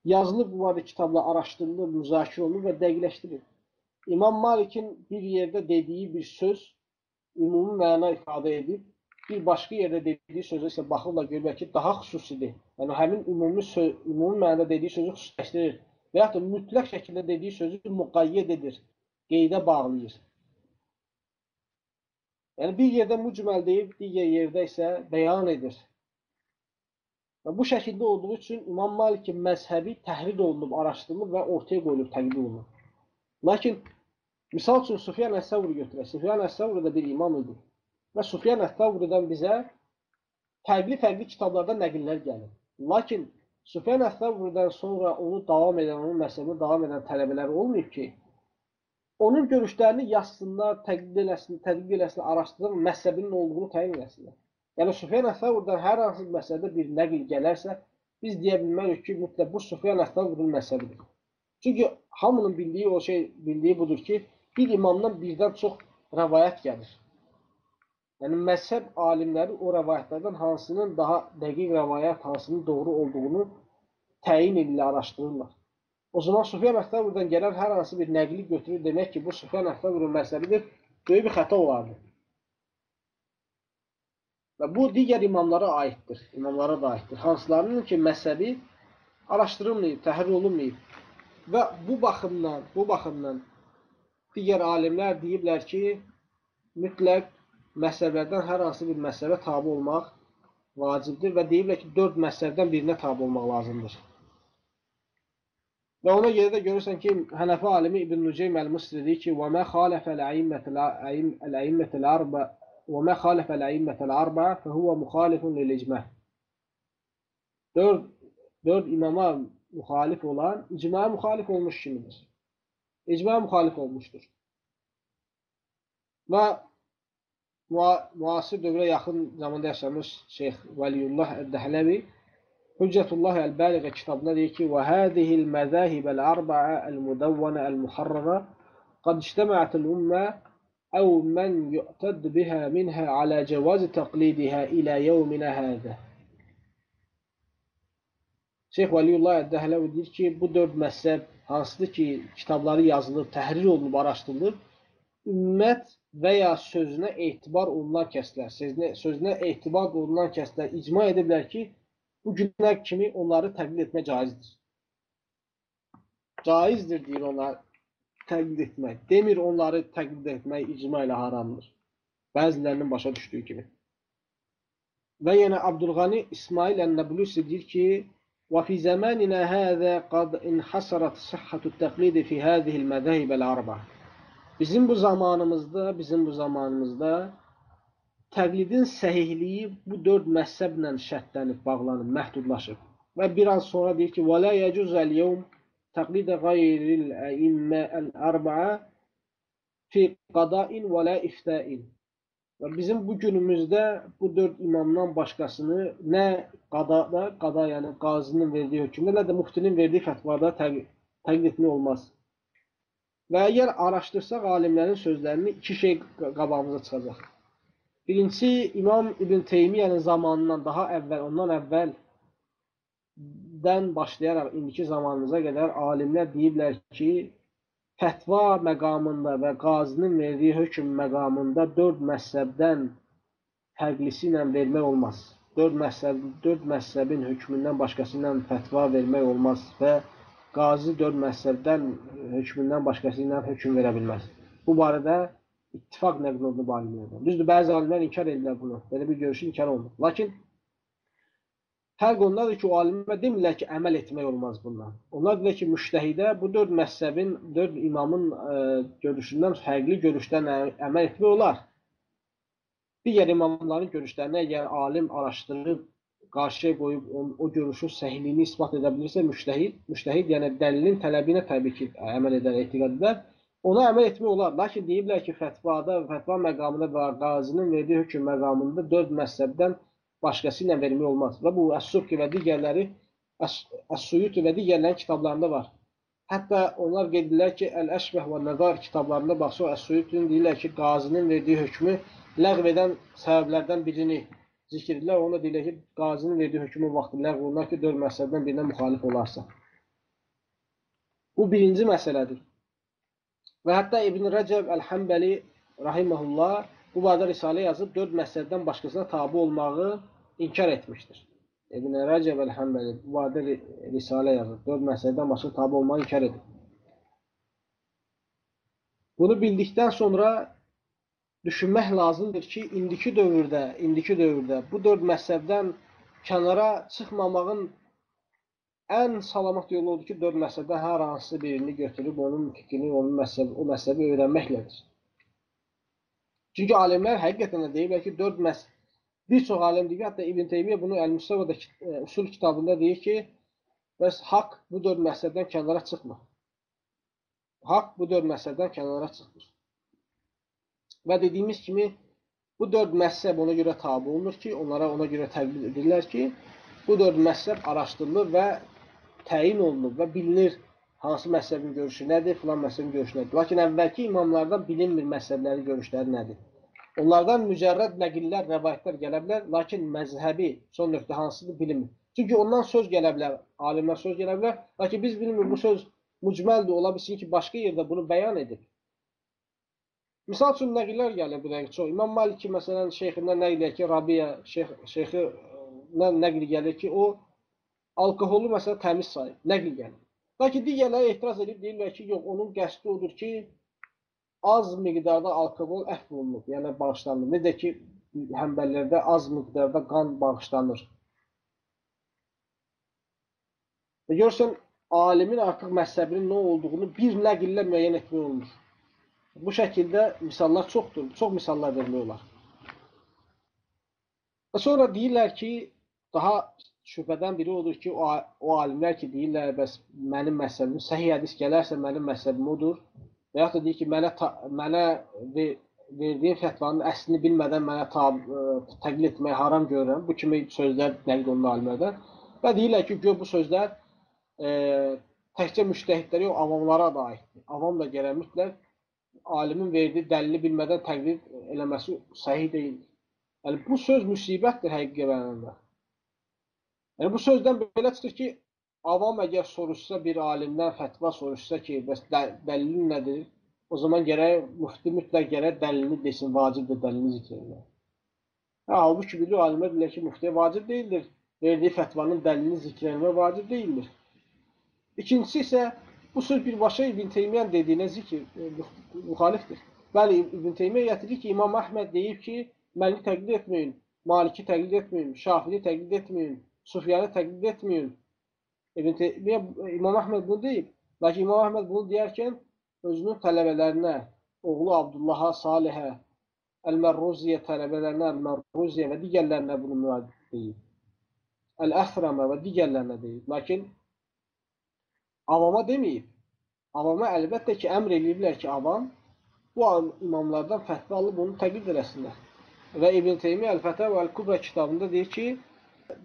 yazılıb vaxt kitabla araşdırılıb, müzakirə olunub və dəqiqləşdirilib. İmam Malikin bir yerdə dediyi bir söz ümumi məna ifadə edib, bir başqa yerdə dediyi sözə isə baxırlar görürlər ki, daha xüsusidir. Yəni həmin ümumi söz, ümumi mənada dediyi sözü xüsusiləşdirir və yaxud da mütləq şəkildə dediyi sözü müqayyət edir, qeydə bağlayır. Yəni bir yerdə mücməl deyib, digər yerdə isə bəyan edir. Və bu şəkildə olduğu üçün İmam Malikin məzhəbi təhrid olunub, araşdırılıb və ortaya qoyulub, təqdim olunub. Lakin misal üçün Sufyan Əs-Səvri götürək. Sufyan Əs-Səvri də bir imam idi. Və Sufyan Əs-Səvridən bizə fərqli-fərqli kitablarda nəqillər gəlir. Lakin Süfyan Əs-Səvridən sonra onu davam edən, onun məsələni davam edən tələbələr olmayıb ki, onun görüşlərini yazsınlar, tədqiq eləsin, tədqiq eləsin, araşdırın, məzhəbinin olduğunu təyin eləsinlər. Yəni Süfyan Əs-Səvridən hər hansı bir məsələdə bir nəql gələrsə, biz deyə bilmərik ki, mütləq bu Süfyan Əs-Səvrinin məzhəbidir. Çünki hamının bildiyi o şey, bildiyi budur ki, bir imamdan birdən çox rəvayət gəlir. Yəni məzhəb alimləri o rəvayətlərdən hansının daha dəqiq rəvayət, hansının doğru olduğunu təyin edirlər, araşdırırlar. O zaman Sufyan Əxtəvurdan gələn hər hansı bir nəqli götürür demək ki, bu Sufyan Əxtəvurun məsələdir, böyük bir xəta olardı. Və bu digər imamlara aiddir, imamlara da aiddir. Hansılarının ki, məsəbi araşdırılmayıb, təhrir olunmayıb. Və bu baxımdan, bu baxımdan digər alimlər deyiblər ki, mütləq məsələlərdən hər hansı bir məsələ tabi olmaq vacibdir və deyiblər ki, 4 məsələdən birinə tabi olmaq lazımdır. Və ona görə də görürsən ki, Hənəfi alimi İbn Nuceym Əl-Musri deyir ki, "Və mə xalafə l-əimmətəl-əimmətəl-arba" وما خالف الأئمة الأربعة فهو مخالف للإجماع. Dört, dört imama muhalif olan icma muhalif olmuş kimdir? İcma muhalif olmuştur. Ve müasir dövre yakın zamanda yaşamış Şeyh Veliyullah Eddehlevi Hüccetullah el-Baliğe kitabında diyor ki وَهَذِهِ الْمَذَاهِبَ الْأَرْبَعَ الْمُدَوَّنَ الْمُحَرَّرَ قَدْ اجْتَمَعَتِ الْاُمَّةِ əv mən yu'təd bihə minhə alə cəvaz təqlidihə ilə yevminə hədə. Şeyx Vəliyullah Əd-Dəhləvi deyir ki, bu dörd məzhəb hansıdır ki, kitabları yazılıb, təhrir olunub, araşdırılıb, ümmət və ya sözünə etibar olunan kəslər, sözünə, sözünə etibar olunan kəslər icma ediblər ki, bu günlər kimi onları təqlid etmək caizdir. Caizdir deyir onlar təqlid etmək. Demir onları təqlid etmək icma ilə haramdır. Bəzilərinin başa düşdüyü kimi. Və yenə Abdülğani İsmail Ən-Nəblusi deyir ki, وفي زماننا هذا قد انحصرت صحة التقليد في هذه المذاهب الأربعة. Bizim bu zamanımızda, bizim bu zamanımızda təqlidin səhihliyi bu dörd məhzəblə şərtlənib, bağlanıb, məhdudlaşıb. Və biraz sonra deyir ki, وَلَا يَجُزَ الْيَوْمِ تَقْلِدَ غَيْرِ الْأَئِمَّةِ الْأَرْبَعَةِ fi qada'in və la ifta'in. Və bizim bu günümüzdə bu dörd imamdan başqasını nə qadada, qada yəni qazının verdiyi hökmdə, nə də muftinin verdiyi fətvada təqlid etmək olmaz. Və əgər araşdırsaq alimlərin sözlərini iki şey qabağımıza çıxacaq. Birincisi İmam İbn Teymiyyənin zamanından daha əvvəl, ondan əvvəldən başlayaraq indiki zamanımıza qədər alimlər deyiblər ki, fətva məqamında və qazinin verdiyi hökm məqamında dörd məzhəbdən fərqlisi ilə vermək olmaz. Dörd məzhəb, dörd məzhəbin hökmündən başqası ilə fətva vermək olmaz və qazi dörd məzhəbdən hökmündən başqası ilə hökm verə bilməz. Bu barədə ittifaq nəql olunub alimlərdən. Düzdür, bəzi alimlər inkar edirlər bunu. Belə bir görüşü inkar olunur. Lakin Fərq ondadır ki, o alimə demirlər ki, əməl etmək olmaz bundan. Onlar deyirlər ki, müştəhidə bu dörd məzhəbin, dörd imamın ə, e, görüşündən fərqli görüşdən əməl etmək olar. Digər imamların görüşlərini əgər alim araşdırıb, qarşıya qoyub o, o görüşün səhliyini isbat edə bilirsə, müştəhid, müştəhid yəni dəlilin tələbinə təbii ki, əməl edər, etiqad edər. Ona əməl etmək olar. Lakin deyiblər ki, fətvada, fətva məqamında və qazinin verdiyi hökm məqamında dörd məzhəbdən başqası ilə vermək olmaz. Və bu Əs-Subki və digərləri Əs-Suyuti və digərlərin kitablarında var. Hətta onlar qedirlər ki, Əl-Əşbəh və Nəzar kitablarında baxsa, Əs-Suyutin deyirlər ki, qazinin verdiyi hökmü ləğv edən səbəblərdən birini zikr edirlər. Ona deyirlər ki, qazinin verdiyi hökmü vaxtı ləğv olunar ki, dörd məsələdən birinə müxalif olarsa. Bu birinci məsələdir. Və hətta İbn Rəcəb Əl-Həmbəli rahiməhullah bu barədə risalə yazıb dörd məsələdən başqasına tabi olmağı inkar etmişdir. İbn Rəcəb əl-Həmbəli bu barədə risalə yazır. Dörd məsələdən başqa tabi olmağı inkar edir. Bunu bildikdən sonra düşünmək lazımdır ki, indiki dövrdə, indiki dövrdə bu dörd məsələdən kənara çıxmamağın ən salamat yolu odur ki, dörd məsələdən hər hansı birini götürüb onun fikrini, onun məsələ, o məsələbi öyrənməklədir. Çünki alimlər həqiqətən də deyirlər ki, dörd məs bir çox alim deyir, hətta İbn Teymiyyə bunu Əl-Müstəvədə e, usul kitabında deyir ki, bəs haqq bu dörd məsələdən kənara çıxmır. Haqq bu dörd məsələdən kənara çıxmır. Və dediyimiz kimi, bu dörd məhzəb ona görə tabi olunur ki, onlara ona görə təqlid edirlər ki, bu dörd məhzəb araşdırılır və təyin olunur və bilinir hansı məhzəbin görüşü nədir, filan məhzəbin görüşü nədir. Lakin əvvəlki imamlardan bilinmir məhzəblərin görüşləri nədir. Onlardan mücərrəd nəqillər, rəvayətlər gələ bilər, lakin məzhəbi son nöqtə hansıdır bilinmir. Çünki ondan söz gələ bilər, alimlər söz gələ bilər, lakin biz bilmirik bu söz mücməldir, ola bilsin ki, başqa yerdə bunu bəyan edib. Misal üçün nəqillər gəlir bu dəqiqə çox. İmam Malik ki, məsələn, şeyxindən nəql edir ki, Rabiya şeyx, şeyxindən nəql gəlir ki, o alkoholu məsələn təmiz sayır, nəql gəlir. Lakin digərləri etiraz edib deyirlər ki, yox, onun qəsdi odur ki, az miqdarda alkoqol əhv olunub, yəni bağışlanır. Necə ki, həmbəllərdə az miqdarda qan bağışlanır. Və görürsən, alimin artıq məhzəbinin nə olduğunu bir nəqillə müəyyən etmək olmur. Bu şəkildə misallar çoxdur, çox misallar vermək olar. Və sonra deyirlər ki, daha şübhədən biri odur ki, o, o alimlər ki, deyirlər, bəs mənim məzhəbim, səhih hədis gələrsə mənim məzhəbim odur. Və yaxud da deyir ki, mənə, ta, mənə ver, verdiyin fətvanın əslini bilmədən mənə ta, ə, e, təqlid etməyi haram görürəm. Bu kimi sözlər nəql olunur alimlərdən. Və deyirlər ki, gör bu sözlər e, təkcə müştəhidlərə yox, avamlara da aiddir. Avam da gərək mütləq alimin verdiyi dəlili bilmədən təqlid eləməsi səhih deyildir. Yəni bu söz müsibətdir həqiqi mənada. Yəni bu sözdən belə çıxır ki, avam əgər soruşsa bir alimdən fətva soruşsa ki, bəs dəlilin nədir? O zaman gərək müfti mütləq gərək dəlilini desin, vacibdir dəlilini zikr etmək. Halbuki bilir alimlər deyirlər ki, müftiyə vacib deyildir. Verdiyi fətvanın dəlilini zikr etmək vacib deyildir. İkincisi isə bu söz birbaşa İbn Teymiyyə dediyinə zikr e, müxalifdir. Bəli, İbn Teymiyyə gətirir ki, İmam Əhməd deyib ki, məni təqlid etməyin. Maliki təqlid etməyin, Şafini təqlid etməyin, Sufyanı təqlid etməyin. İbn Teymiyyə İmam Əhməd bunu deyib. Lakin İmam Əhməd bunu deyərkən özünün tələbələrinə, oğlu Abdullaha, Salihə, Əl-Mərruziyə tələbələrinə, Əl-Mərruziyə və digərlərinə bunu müad deyib. Əl-Əxrəmə və digərlərinə deyib. Lakin avama deməyib. Avama əlbəttə ki, əmr ediblər ki, avam bu imamlardan fətva alıb onu təqlid eləsinlər. Və İbn Teymiyyə Əl-Fətəvə Əl-Kubra kitabında deyir ki,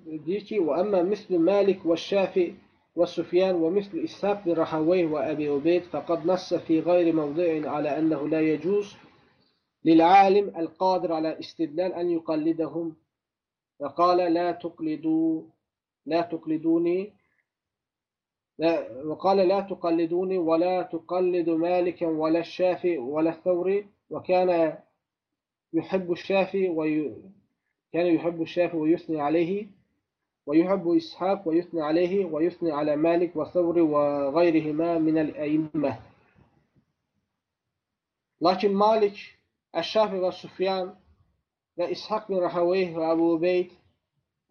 ديكي وأما مثل مالك والشافي وسفيان ومثل إسحاق بن رحويه وأبي عبيد فقد نص في غير موضع على أنه لا يجوز للعالم القادر على استدلال أن يقلدهم. وقال لا تقلدوا لا تقلدوني لا وقال لا تقلدوني ولا تقلد مالكا ولا الشافي ولا الثوري. وكان يحب الشافي كان يحب الشافعي ويثني عليه ويحب إسحاق ويثني عليه ويثني على مالك وثوري وغيرهما من الأئمة لكن مالك الشافعي وسفيان وإسحاق بن رحويه وأبو بيت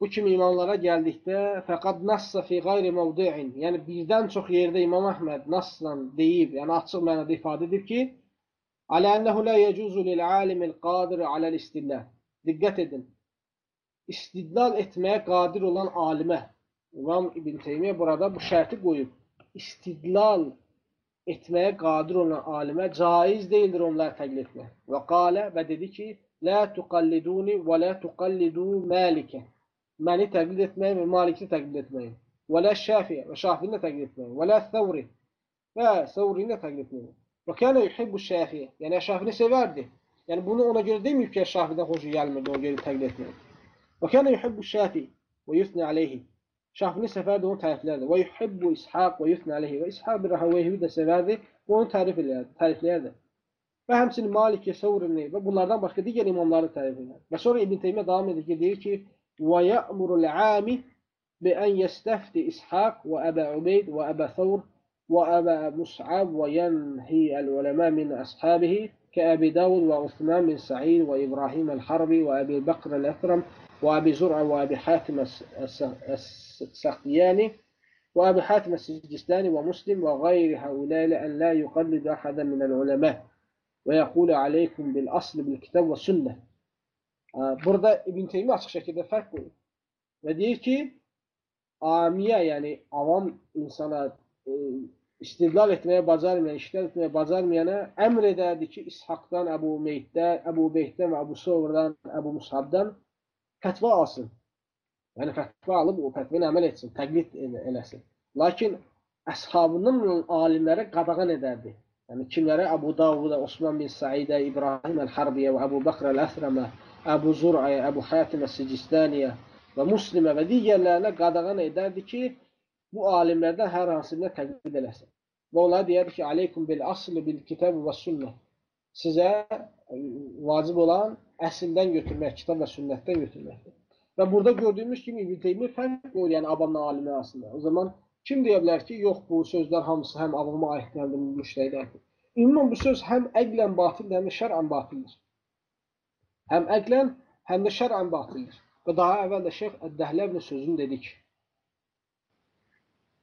bu kimi imamlara gəldikdə fəqad nassa fi qayri mevdi'in, yəni birdən çox yerdə İmam Əhməd nassla deyib, yəni açıq mənada ifadə edib ki, alə ənəhu la yecuzu lil alimil qadir aləl istillah. Diqqət edin. İstidlal etməyə qadir olan alimə İmam İbn Teymiyyə burada bu şərti qoyub. İstidlal etməyə qadir olan alimə caiz deyildir onları təqlid etmək. Və qalə və dedi ki, la tuqalliduni və la tuqallidu malikə məni təqlid etməyin və Maliki təqlid etməyin. Və lə Şafiyə və Şafini də təqlid etməyin. Və lə Thəvri və Thəvrini də təqlid etməyin. Və kənə yuhibbu Şafiyə. Yəni Şafini sevərdi. Yəni bunu ona görə deməyib ki, Şafidən xoşu gəlmirdi, ona görə təqlid etməyin. وكان يحب الشافي ويثنى عليه. شاف نسى فاده تعرف لهذا ويحب إسحاق ويثنى عليه. وإسحاق برهويه بدا سفاده وهو تعرف تعرف لهذا فهم سن مالك يسور إني بقولardan başka diğer imamları الله eder. Ve بسورة İbn تيمية ضامن ediyor ki diyor ويأمر العامي بأن يستفتي إسحاق وأبا عبيد وأبا ثور وأبا مصعب وينهي العلماء من أصحابه. كأبي داود وعثمان بن سعيد وإبراهيم الحربي وأبي بكر الأثرم وأبي زرع وأبي حاتم السختياني وأبي حاتم السجستاني ومسلم وغير هؤلاء لأن لا يقلد أحدا من العلماء ويقول عليكم بالأصل بالكتاب والسنة Burada İbn Teymiyyə açıq şəkildə fərq qoyur. Və deyir ki, amiyə, yəni avam insana istidlal etməyə bacarmayan, işlər etməyə bacarmayana əmr edərdi ki, İshaqdan, Əbu Meyddən, Əbu Beyddən və Əbu Sovrdan, Əbu Musabdan fətva alsın. Yəni fətva alıb o fətvəni əməl etsin, təqlid eləsin. Lakin əshabının alimlərə qadağan edərdi. Yəni kimlərə? Əbu Davuda, Osman bin Saidə, İbrahim Əl-Harbiyə və Əbu Bakr Əl-Əsrəmə Əbu Zuraya, Əbu Hatimə Sicistaniyə və Muslimə və digərlərinə qadağan edərdi ki, bu alimlərdən hər hansını təqlid eləsin. Və onlara deyərdi ki, aleykum bil asli bil kitab və sünnə. Sizə vacib olan əsildən götürmək, kitab və sünnətdən götürməkdir. Və burada gördüyümüz kimi İbn Teymiyyə fərq qoyur, yəni avamla alimi arasında. O zaman kim deyə bilər ki, yox bu sözlər hamısı həm avama aiddir, həm müştəhidə aiddir. Ümumən bu söz həm əqlən batildir, həm də şər'ən batildir. Həm əqlən, həm də şərən batildir. Və daha əvvəl də Şeyx Əddəhləbnin sözünü dedik.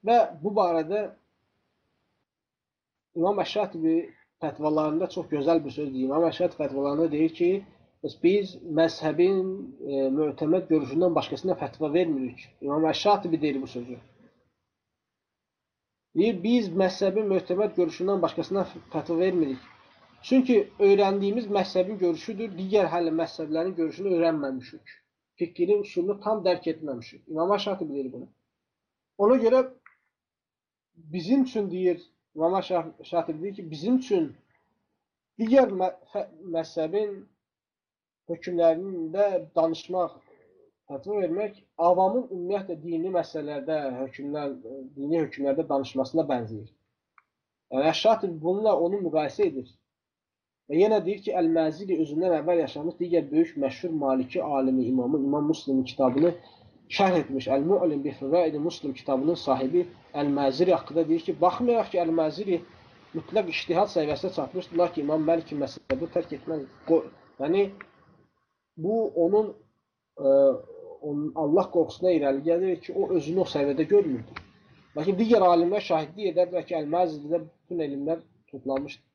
Və bu barədə İmam Əşratibi fətvalarında çox gözəl bir söz deyir. İmam Əşrati fətvalarında deyir ki, biz məzhəbin e, mötəməd görüşündən başqasına fətva vermirik. İmam Əşratibi deyir bu sözü. Deyir, biz məzhəbin mötəməd görüşündən başqasına fətva vermirik. Çünki öyrəndiyimiz məzhəbin görüşüdür, digər həll məzhəblərin görüşünü öyrənməmişik. Fikrinin usulunu tam dərk etməmişik. İmam Şafi bilir bunu. Ona görə bizim üçün deyir, İmam Şafi deyir ki, bizim üçün digər məzhəbin hökmlərində danışmaq, fətva vermək avamın ümumiyyətlə dini məsələlərdə, hökmlər, dini hökmlərdə danışmasına bənzəyir. Yəni Əşşatib bununla onu müqayisə edir. Və yenə deyir ki, Əl-Məzili özündən əvvəl yaşamış digər böyük məşhur Maliki alimi imamı İmam Muslimin kitabını şərh etmiş. Əl-Mu'lim bi Fəvaid Muslim kitabının sahibi Əl-Məzili haqqında deyir ki, baxmayaraq ki, Əl-Məzili mütləq iştihad səviyyəsinə çatmışdılar ki, İmam Məlik məsələdə tərk etməli. Yəni bu onun e, onun Allah qorxusuna irəli gəlir ki, o özünü o səviyyədə görmürdü. Lakin digər alimlər şahidlik edərlər ki, Əl-Məziddə bütün elmlər toplanmışdır.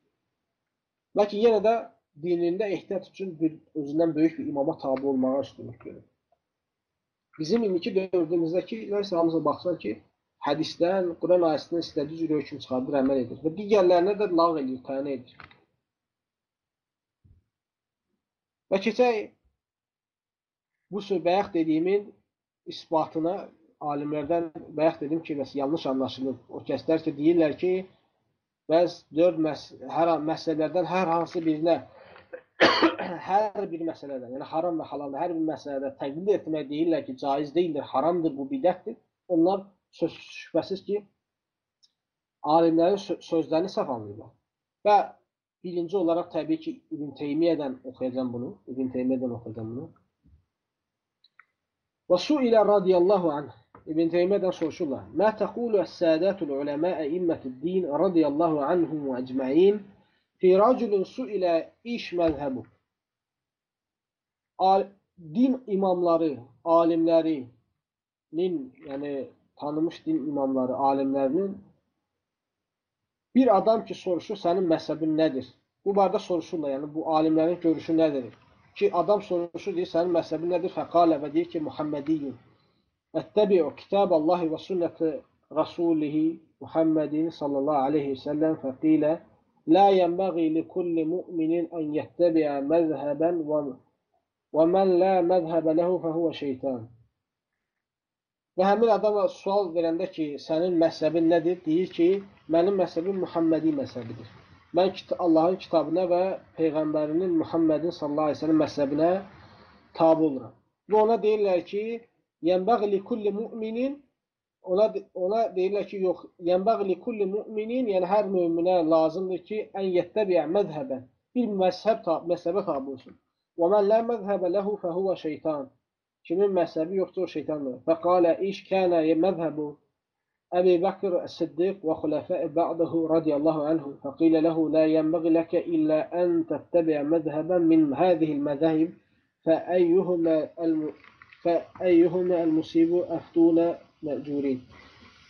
Lakin yenə də dinində ehtiyat üçün bir özündən böyük bir imama tabi olmağa üstünlük görür. Bizim indiki dövrümüzdəki nəsə hamıza baxsan ki, hədisdən, Quran ayəsindən istədiyi cür hökm çıxardır, əməl edir. Və digərlərinə də lağ edir, tənə edir. Və keçək bu bayaq dediyimin isbatına alimlərdən bayaq dedim ki, bəs yanlış anlaşılır. O kəslər ki, deyirlər ki, bəs dörd məs hər məsələlərdən hər hansı birinə hər bir məsələdə, yəni haram və halalda hər bir məsələdə təqlid etmək deyirlər ki, caiz deyildir, haramdır, bu bidətdir. Onlar söz şübhəsiz ki, alimlərin sözlərini səhv anlayırlar. Və Birinci olarak tabii ki İbn Teymiye'den okuyacağım bunu. İbn Teymiye'den okuyacağım bunu. Ve su'ile radiyallahu anh. İbn Teymiye'den soruşurlar. Ma tekulu es-sadatul ulema eimmetud din radiyallahu anhum ve ecma'in fi raculun su'ile iş mezhebu. Al, din imamları, alimlerinin yani tanımış din imamları, alimlerinin Bir adam ki soruşur sənin məzhəbin nədir? Bu barədə soruşurlar, yəni bu alimlərin görüşü nədir? Ki adam soruşur deyir sənin məzhəbin nədir? Fəqalə və deyir ki Muhammediyyun. Əttəbi'u kitaballahi və sünnəti rasulihi Muhammedin sallallahu aleyhi və səlləm fəqilə Li kulli mu'minin ən yəttəbi'ə məzhəbən və mən la məzhəbə ləhu fəhuvə şeytan. Və həmin adama sual verəndə ki, sənin məzhəbin nədir? Deyir ki, mənim məzhəbim Muhammedi məzhəbidir. Mən Allahın kitabına və Peyğəmbərinin Muhammedin sallallahu aleyhi ve sellem məzhəbinə tabi oluram. Və ona deyirlər ki, li kulli mu'minin ona, ona deyirlər ki, yox, yənbəğ li kulli mu'minin, yəni hər müminə lazımdır ki, ən yəttəbiyə məzhəbən, bir məzhəb, məzhəbə tabi olsun. Və mən lə məzhəbə ləhu fəhuvə şeytan. Kimin mezhebi yoktur o şeytandır. Fekale iş kâne mezhebu Ebi Bekir Siddik ve hulefâ'i ba'dahu radiyallahu anhu. Fekile lehu la yenbaghi leke illa en tettebi'a mezheben min hâzihil mezahib فَاَيُّهُمَ الْمُسِيبُ اَفْتُونَ Cüreyd.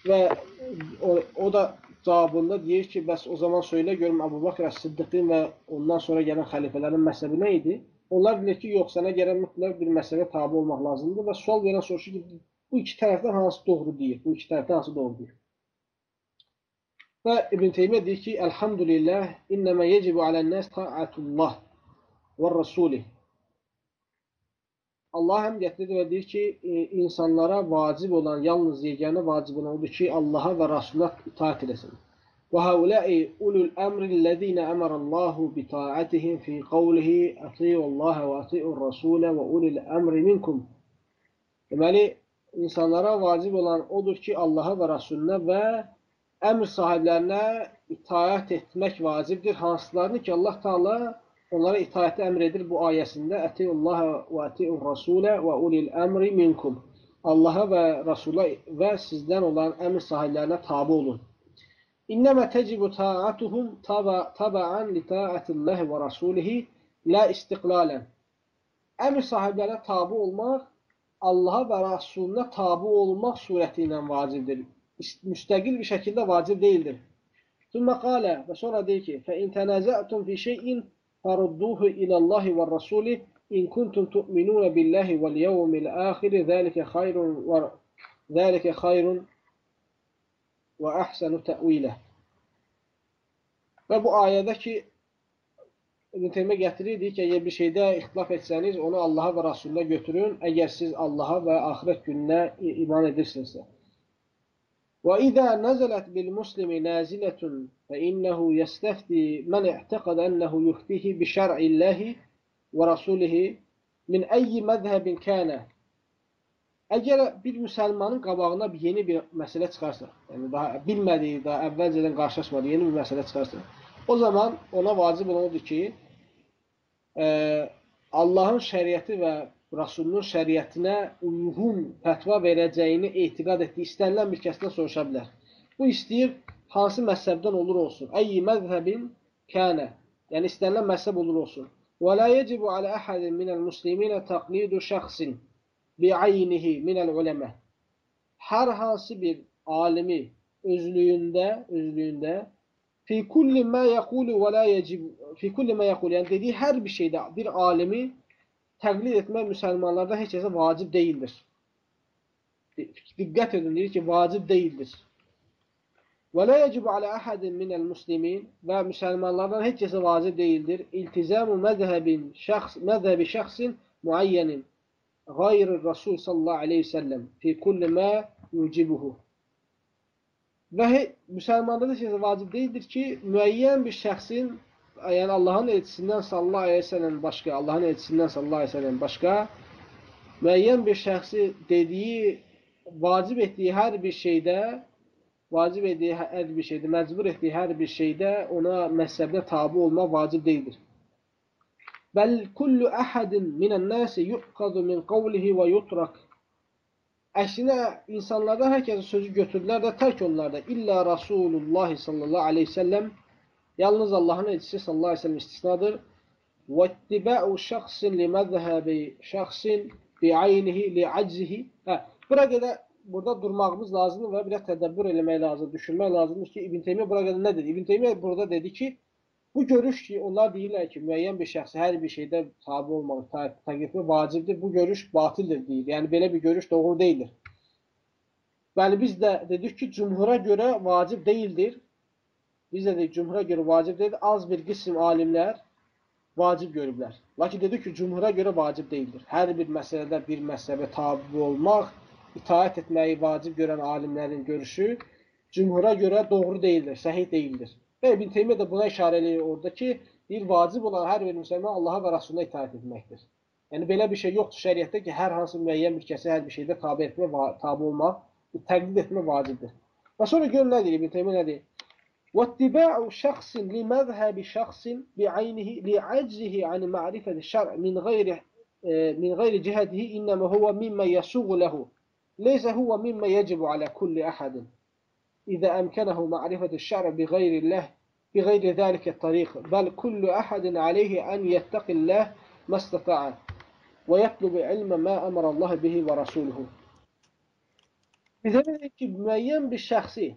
Və e, o, o da cavabında deyir ki, bəs o zaman söylə görüm Əbu Bakr Əs-Siddiqin və ondan sonra gələn xəlifələrin məsəbi nə idi? Onlar bilir ki, yox, sənə gələn mütləq bir məsələ tabi olmaq lazımdır və sual verən soruşur ki, bu iki tərəfdən hansı doğru deyir? Bu iki tərəfdən hansı doğru deyir? Və İbn Teymiyyə deyir ki, "Elhamdülillah, innəmə yecibu alən-nas ta'atullah və rasulih Allah həm gətirir və deyir ki, e, insanlara vacib olan, yalnız yeganə vacib olan odur ki, Allaha və Rasuluna itaat edəsən. Və haulai ulul əmrillezina əmarallahu bi ta'atihim fi qawlihi atiyullaha və atiyur rasula və ulul əmri minkum. Deməli, insanlara vacib olan odur ki, Allaha və Rasuluna və əmr sahiblərinə itaat etmək vacibdir. Hansılarını ki, Allah Taala onlara itaəti əmr edir bu ayəsində. Ətiullaha və ətiur rasulə və ulil əmri minkum. Allaha və Rasula və sizdən olan əmr sahiblərinə tabi olun. İnnemə tecibu ta'atuhum taba'an li ta'atillahi və rasulihi la istiqlalən. Əmr sahiblərə tabi olmaq Allaha və Rasuluna tabi olmaq surəti ilə vacibdir. Müstəqil bir şəkildə vacib deyildir. Sümmə qalə və sonra deyir ki, فَاِنْ تَنَازَأْتُمْ فِي شَيْءٍ فَرُدُّوهُ إِلَى اللّٰهِ وَالرَّسُولِ إِنْ كُنْتُمْ تُؤْمِنُونَ بِاللّٰهِ وَالْيَوْمِ الْآخِرِ ذَلِكَ خَيْرٌ ذَلِكَ خَيْرٌ və əhsənu təvilə. Və bu ayədə ki, İbn Teymiyyə gətirir, deyir ki, əgər bir şeydə ixtilaf etsəniz, onu Allaha və Rasuluna götürün, əgər siz Allaha və axirət gününə iman edirsinizsə. وإذا نزلت بالمسلم نازلة فإنه يستفتي من اعتقد أنه يفتيه بشرع الله ورسوله من أي مذهب كان Əgər bir müsəlmanın qabağına bir yeni bir məsələ çıxarsa, yəni daha bilmədiyi, daha əvvəlcədən qarşılaşmadığı yeni bir məsələ çıxarsa, o zaman ona vacib olanıdır ki, e, Allahın şəriəti və Rasulunun şəriətinə uyğun fətva verəcəyini etiqad etdiyi istənilən bir kəsdən soruşa bilər. Bu istəyir hansı məzhəbdən olur olsun. Əyyi məzhəbin kənə. Yəni istənilən məzhəb olur olsun. Və la yecibu alə əhədin minəl musliminə təqlidu şəxsin bi'aynihi minəl uləmə hər hansı bir alimi özlüyündə, özlüyündə fi kulli ma yaqulu və la yecib fi kulli ma yaqulu yəni dediyi hər bir şeydə bir alimi təqlid etmək müsəlmanlarda heç kəsə vacib deyildir. Diqqət edin, deyir ki, vacib deyildir. Və la yecibu alə əhədin minəl muslimin və müsəlmanlardan heç kəsə vacib deyildir. İltizamu məzhəbin, şəxs, məzhəbi şəxsin müəyyənin qeyri Rasul sallallahu aleyhi ve sellem fi kulli mə yucibuhu. Və müsəlmanda da kəsə vacib deyildir ki, müəyyən bir şəxsin, yəni Allahın elçisindən sallallahu aleyhi ve sellem başqa, Allahın elçisindən sallallahu aleyhi ve sellem başqa, müəyyən bir şəxsi dediyi, vacib etdiyi hər bir şeydə vacib etdiyi hər bir şeydə, məcbur etdiyi hər bir şeydə ona məzhəbinə tabi olmaq vacib deyildir. Bəl kullu əhədin minən nəsi yuqadu min qavlihi və yutrak. Əksinə, insanlardan hər kəsə sözü götürdülər də, tərk onlar da. İllə Rasulullah sallallahu aleyhi səlləm, yalnız Allahın elçisi sallallahu aleyhi səlləm istisnadır. Və ittiba'u şəxsin li məzhəbi şəxsin bi aynihi li aczihi. Hə, bura qədər burada durmağımız lazımdır və biraz tədəbbür eləmək lazımdır, düşünmək lazımdır ki, İbn Teymiyyə bura qədər nə dedi? İbn Teymiyyə burada dedi ki, bu görüş ki, onlar deyirlər ki, müəyyən bir şəxsi hər bir şeydə tabi olmaq, təqib etmək vacibdir. Bu görüş batildir deyir. Yəni belə bir görüş doğru deyildir. Bəli, biz də dedik ki, cümhura görə vacib deyildir. Biz də dedik, cümhura görə vacib deyildir. Az bir qism alimlər vacib görüblər. Lakin dedik ki, cümhura görə vacib deyildir. Hər bir məsələdə bir məsələbə tabi olmaq itaət etməyi vacib görən alimlərin görüşü cümhura görə doğru deyildir, səhih deyildir. Və İbn Teymiyyə də buna işarə edir orada ki, bir vacib olan hər bir müsəlman Allaha və Rasuluna itaət etməkdir. Yəni belə bir şey yoxdur şəriətdə ki, hər hansı müəyyən bir kəsə hər bir şeydə tabe etmə, tabe olmaq, təqlid etmə vacibdir. Və sonra görün nə deyir İbn Teymiyyə nə deyir? واتباع شخص لمذهب شخص بعينه لعجزه عن معرفة الشرع من غير من غير جهته إنما هو مما يسوغ له ليس هو مما يجب على كل أحد. إذا أمكنه معرفة الشرع بغير الله بغير ذلك الطريق بل كل أحد عليه أن يتقي الله ما استطاع ويطلب علم ما أمر الله به ورسوله. bir şəxsi,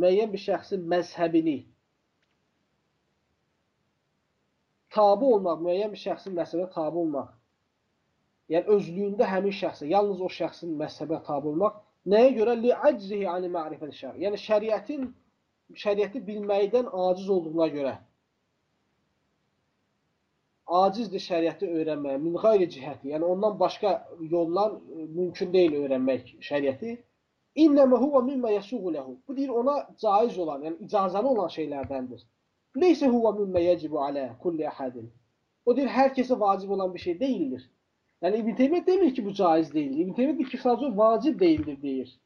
müəyyən bir şəxsin məzhəbini tabi olmaq, müəyyən bir şəxsin məzhəbinə tabi olmaq yəni özlüyündə həmin şəxsə, yalnız o şəxsin məzhəbə tabi olmaq, nəyə görə? Li'aczihi ani ma'rifəti şər. Yəni şəriətin şəriəti bilməkdən aciz olduğuna görə. Acizdir şəriəti öyrənməyə, min qeyri cihəti. Yəni ondan başqa yollar mümkün deyil öyrənmək şəriəti. İnnəmə huve mimmə yəsuğu lehu. Bu deyir ona caiz olan, yəni icazəli olan şeylərdəndir. Leysə huve mimmə yecibu alə kulli əhədin. O deyir hər kəsə vacib olan bir şey deyildir. Yani İbn Teymiye demiyor ki bu caiz değil. İbn Teymiye diyor ki sadece vacip değildir deyir.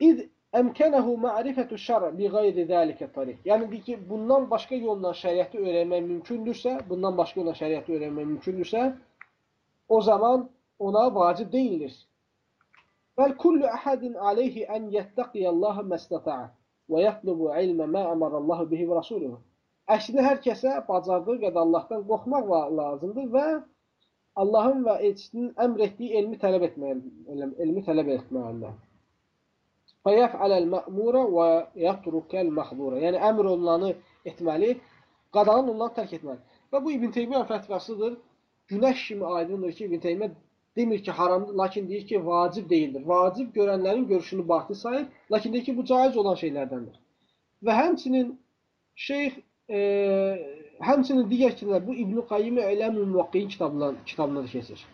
İz emkenehu ma'rifetu şer bi gayri zalike tarik. Yani diyor ki bundan başka yoldan şeriatı öğrenmek mümkündürse, bundan başka yoldan şeriatı öğrenmek mümkündürse o zaman ona vacip değildir. Bel kullu ahadin aleyhi en yettaqiyallaha mestata'a ve yatlubu ilme ma amarallahu bihi ve rasuluhu. Əslində hər kəsə bacardığı qədər Allahdan qorxmaq lazımdır və Allahın və elçisinin əmr etdiyi elmi tələb etməyə, elmi tələb etməlidir. Fəyəf'aləl mə'mura və yatrukəl məhdura. Yəni əmr olunanı etməli, qadağan olunan tərk etməli. Və bu İbn Teymiyyə fətvasıdır. Günəş kimi aydındır ki, İbn Teymiyyə demir ki, haramdır, lakin deyir ki, vacib deyildir. Vacib görənlərin görüşünü batıl sayır, lakin deyir ki, bu caiz olan şeylərdəndir. Və həmçinin şeyx e, həmçinin digər kitablar, bu İbn-i Qayyim Ələmül Muvaqqiyin kitabından, kitabında da keçir.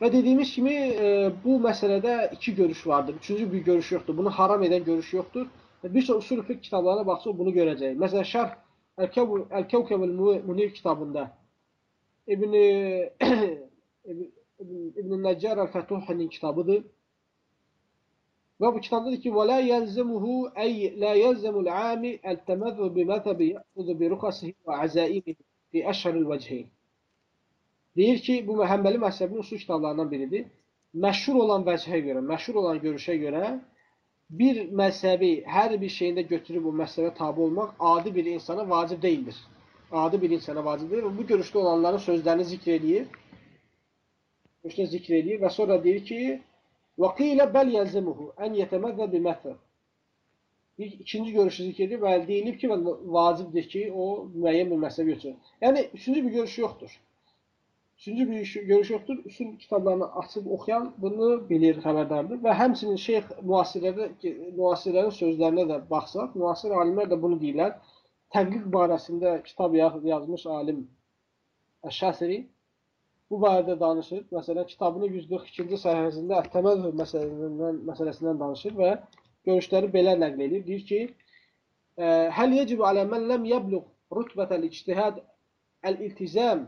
Və dediyimiz kimi e, bu məsələdə iki görüş vardır. Üçüncü bir görüş yoxdur. Bunu haram edən görüş yoxdur. Bir çox usul fiqh kitablarına baxsaq bunu görəcəyik. Məsələn, Şərh Əl-Kəvkəvəl Munir kitabında İbn İbn Nəccar Əl-Fətuhinin kitabıdır. Və bu kitabda ki, və la yəlzəmuhu əy la yəlzəmul ami el-təməzzü bi məzəbi yəxuzu bi ruxasihi və əzaimihi fi əşhəril vəcheyn. Deyir ki, bu Məhəmməli məzhəbinin usul kitablarından biridir. Məşhur olan vəchə görə, məşhur olan görüşə görə bir məzhəbi hər bir şeyində götürüb o məzhəbə tabi olmaq adi bir insana vacib deyildir. Adi bir insana vacib deyil. Bu görüşdə olanların sözlərini zikr edir. görüşdə zikr edir və sonra deyir ki, وَقِيلَ بَلْ يَلْزَمُهُ أَنْ يَتَمَذَّ بِمَثَّ Bir ikinci görüşü zikr edir və deyilib ki, vacibdir ki, o müəyyən bir məsələ götürür. Yəni, üçüncü bir görüş yoxdur. Üçüncü bir görüş yoxdur. Usul kitablarını açıb oxuyan bunu bilir, xəbərdardır. Və həmçinin şeyx müasirlərin sözlərinə də baxsaq, müasir alimlər də bunu deyirlər. Təqliq barəsində kitab yazmış alim Əş-Şəsiri bu barədə danışır. Məsələn, kitabının 142-ci səhifəsində Ət-Təməzzüh məsələsindən, məsələsindən danışır və görüşləri belə nəql edir. Deyir ki, Həl yecib alə mən ləm yəbluq rütbətəl ictihad əl-iltizam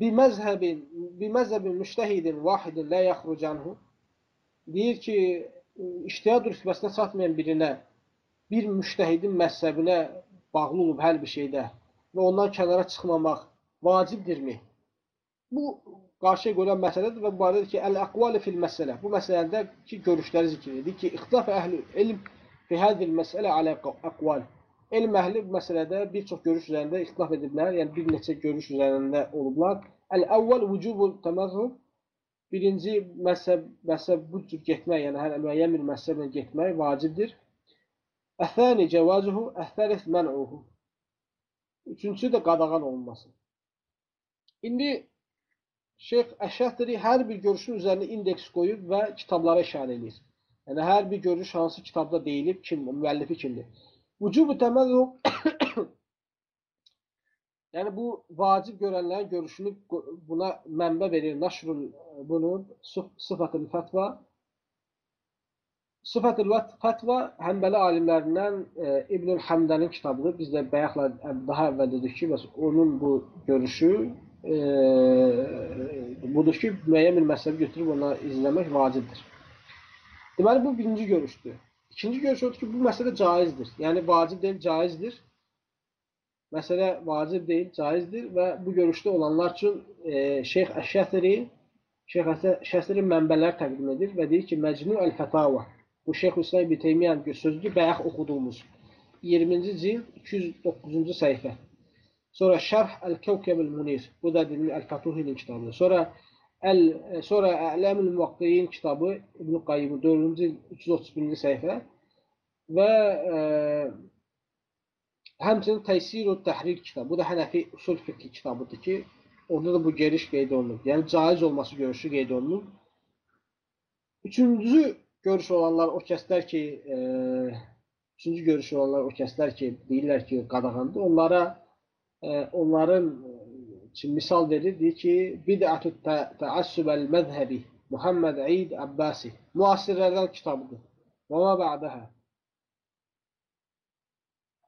bimezhebin bimezhebin müştehidin vahidin la yahruc anhu deyir ki, iştihad rütbəsinə çatmayan birinə bir müştəhidin məzhəbinə bağlı olub hər bir şeydə və ondan kənara çıxmamaq vacibdirmi? Bu qarşıya qoyulan məsələdir və bu barədə ki, əl-əqvalı fil məsələ. Bu məsələdə ki, görüşləri zikr edir ki, ixtilaf əhli ilm fi hadhihi məsələ alə əqval. Elm əhli bu məsələdə bir çox görüş üzərində ixtilaf ediblər, yəni bir neçə görüş üzərində olublar. Əl-əvvəl vücubul təməzzub birinci məzhəb, məzhəb bu cür getmək, yəni hər müəyyən bir məzhəblə getmək vacibdir. Əthəni cəvazuhu, əthəlif mən'uhu. Üçüncüsü də qadağan olunması. İndi Şeyx Əşətri hər bir görüşün üzərində indeks qoyub və kitablara işarə edir. Yəni hər bir görüş hansı kitabda deyilib, kim, müəllifi kimdir. Vücubu təməzzub yəni bu vacib görənlərin görüşünü buna mənbə verir. Nəşrul bunun sıfatül fətva Sıfatül fətva Həmbəli alimlərindən e, İbnül Həmdənin kitabıdır. Biz də bayaqla daha əvvəl dedik ki, bəs onun bu görüşü e, budur ki, müəyyən bir məsələ götürüb ona izləmək vacibdir. Deməli, bu birinci görüşdür. İkinci görüş odur ki, bu məsələ caizdir. Yəni, vacib deyil, caizdir. Məsələ vacib deyil, caizdir və bu görüşdə olanlar üçün e, Şeyx Əşşətiri Şeyx Əşşətiri mənbələr təqdim edir və deyir ki, Məcnu Əl-Fətava bu Şeyx Hüseyin İbn Teymiyyə sözlü bayaq oxuduğumuz 20-ci cild 209-cu səhifə. Sonra Şərh Əl-Kəvkəb Əl-Munir bu da dedim Əl-Fatuhinin kitabıdır. Sonra Əl sonra Ələmül Muvaqqqiyin kitabı İbn Qayyim 4-cü 331-ci səhifə və ə, həmçinin Təysirut Təhrir kitabı. Bu da Hənəfi usul fiqh kitabıdır ki, orada da bu geniş qeyd olunub. Yəni caiz olması görüşü qeyd olunub. Üçüncü görüş olanlar o kəslər ki, e, üçüncü görüş olanlar o kəslər ki, deyirlər ki, qadağandır. Onlara e, onların Şimdi misal verir, deyir ki, Bid'atü təəssübəl məzhəbi Muhammed Eid Abbasi müasirlərdən kitabıdır. Və ma ba'daha.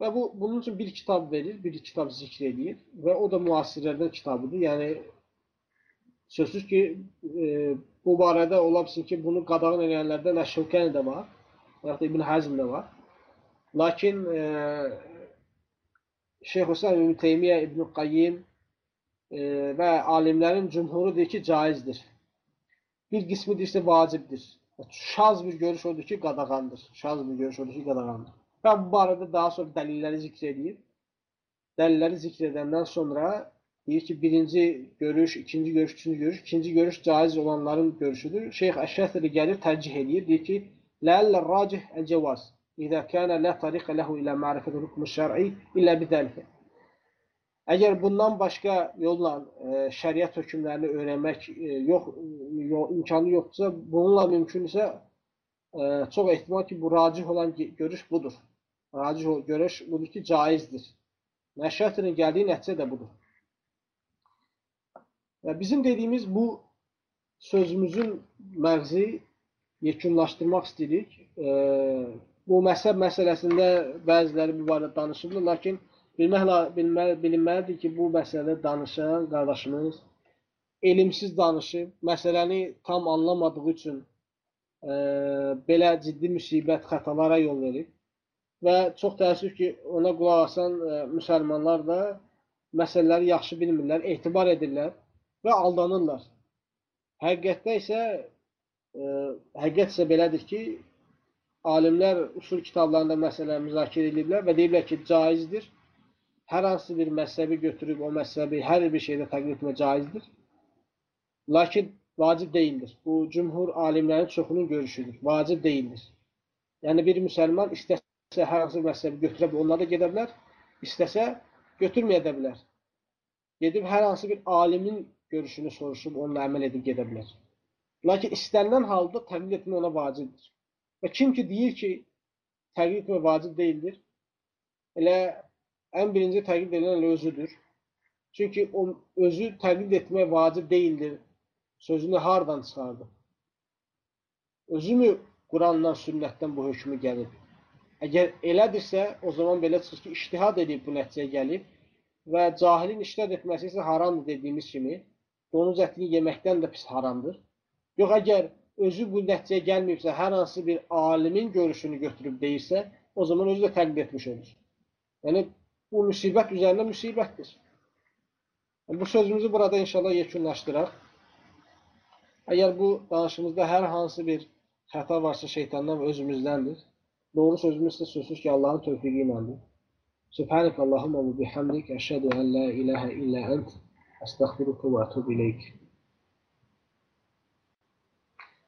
Və bu, bunun üçün bir kitab verir, bir kitab zikr edir və o da müasirlərdən kitabıdır. Yəni, sözsüz ki, e, bu barədə ola bilsin ki, bunu qadağan edənlərdən Əşşövkəni də var, və ya İbn Həzm də var. Lakin e, Şeyh Hüseyin İbn Teymiyyə, İbn Qayyim, e, və alimlərin cümhuru deyir ki, caizdir. Bir qismi deyirsə vacibdir. Şaz bir görüş odur ki, qadağandır. Şaz bir görüş odur ki, qadağandır. Və bu barədə daha sonra dəlilləri zikr edir. Dəlilləri zikr edəndən sonra deyir ki, birinci görüş, ikinci görüş, üçüncü görüş, ikinci görüş caiz olanların görüşüdür. Şeyx Əşşəsəli gəlir, tərcih edir. Deyir ki, Ləəllə racih əl-cəvaz. İzə kənə lə tariqə ləhu ilə mərifəti hükmü şər'i illə bidəlikə. Əgər bundan başqa yolla e, şəriət hökmlərini öyrənmək e, yox yol, imkanı yoxdursa, bununla mümkünsə e, çox ehtimal ki, bu racih olan görüş budur. Racih görüş budur ki, caizdir. Nəşriyyatının gəldiyi nəticə də budur. Və bizim dediyimiz bu sözümüzün məğzi yekunlaşdırmaq istəyirik. E, bu məsəb məsələsində bəziləri bu barədə danışırlar, lakin Bilmək, bilməli, bilinməlidir ki, bu məsələdə danışan qardaşımız elmsiz danışıb, məsələni tam anlamadığı üçün e, belə ciddi müsibət, xətalara yol verib və çox təəssüf ki, ona qulaq asan e, müsəlmanlar da məsələləri yaxşı bilmirlər, etibar edirlər və aldanırlar. Həqiqətdə isə e, həqiqət isə belədir ki, alimlər usul kitablarında məsələ müzakirə ediblər və deyiblər ki, caizdir hər hansı bir məzhəbi götürüb o məzhəbi hər bir şeydə təqlid etmə caizdir. Lakin vacib deyildir. Bu cümhur alimlərin çoxunun görüşüdür. Vacib deyildir. Yəni bir müsəlman istəsə hər hansı bir məzhəbi götürə bilər, onlara da gedə bilər, istəsə götürməyə də bilər. Gedib hər hansı bir alimin görüşünü soruşub onunla əməl edib gedə bilər. Lakin istənilən halda təqlid etmək ona vacibdir. Və kim ki deyir ki, təqlid etmək vacib deyildir, elə ən birinci təqlid edən elə özüdür. Çünki o özü təqlid etmək vacib deyildir sözünü hardan çıxardı? Özümü Qurandan, sünnətdən bu hökmü gəlib? Əgər elədirsə, o zaman belə çıxır ki, iştihad edib bu nəticəyə gəlib və cahilin iştihad etməsi isə haramdır dediyimiz kimi, donuz ətini yeməkdən də pis haramdır. Yox, əgər özü bu nəticəyə gəlməyibsə, hər hansı bir alimin görüşünü götürüb deyirsə, o zaman özü də təqlid etmiş olur. Yəni, bu müsibət üzərində müsibətdir. Bu sözümüzü burada inşallah yekunlaşdıraq. Əgər bu danışımızda hər hansı bir xəta varsa şeytandan və özümüzdəndir. Doğru sözümüz isə sözsüz ki, Allahın tövfiqi iləndir. Subhanək Allahumma və bihamdik, əşhədu ən la iləhə illə ənt, əstəxfiruka və ətub iləyik.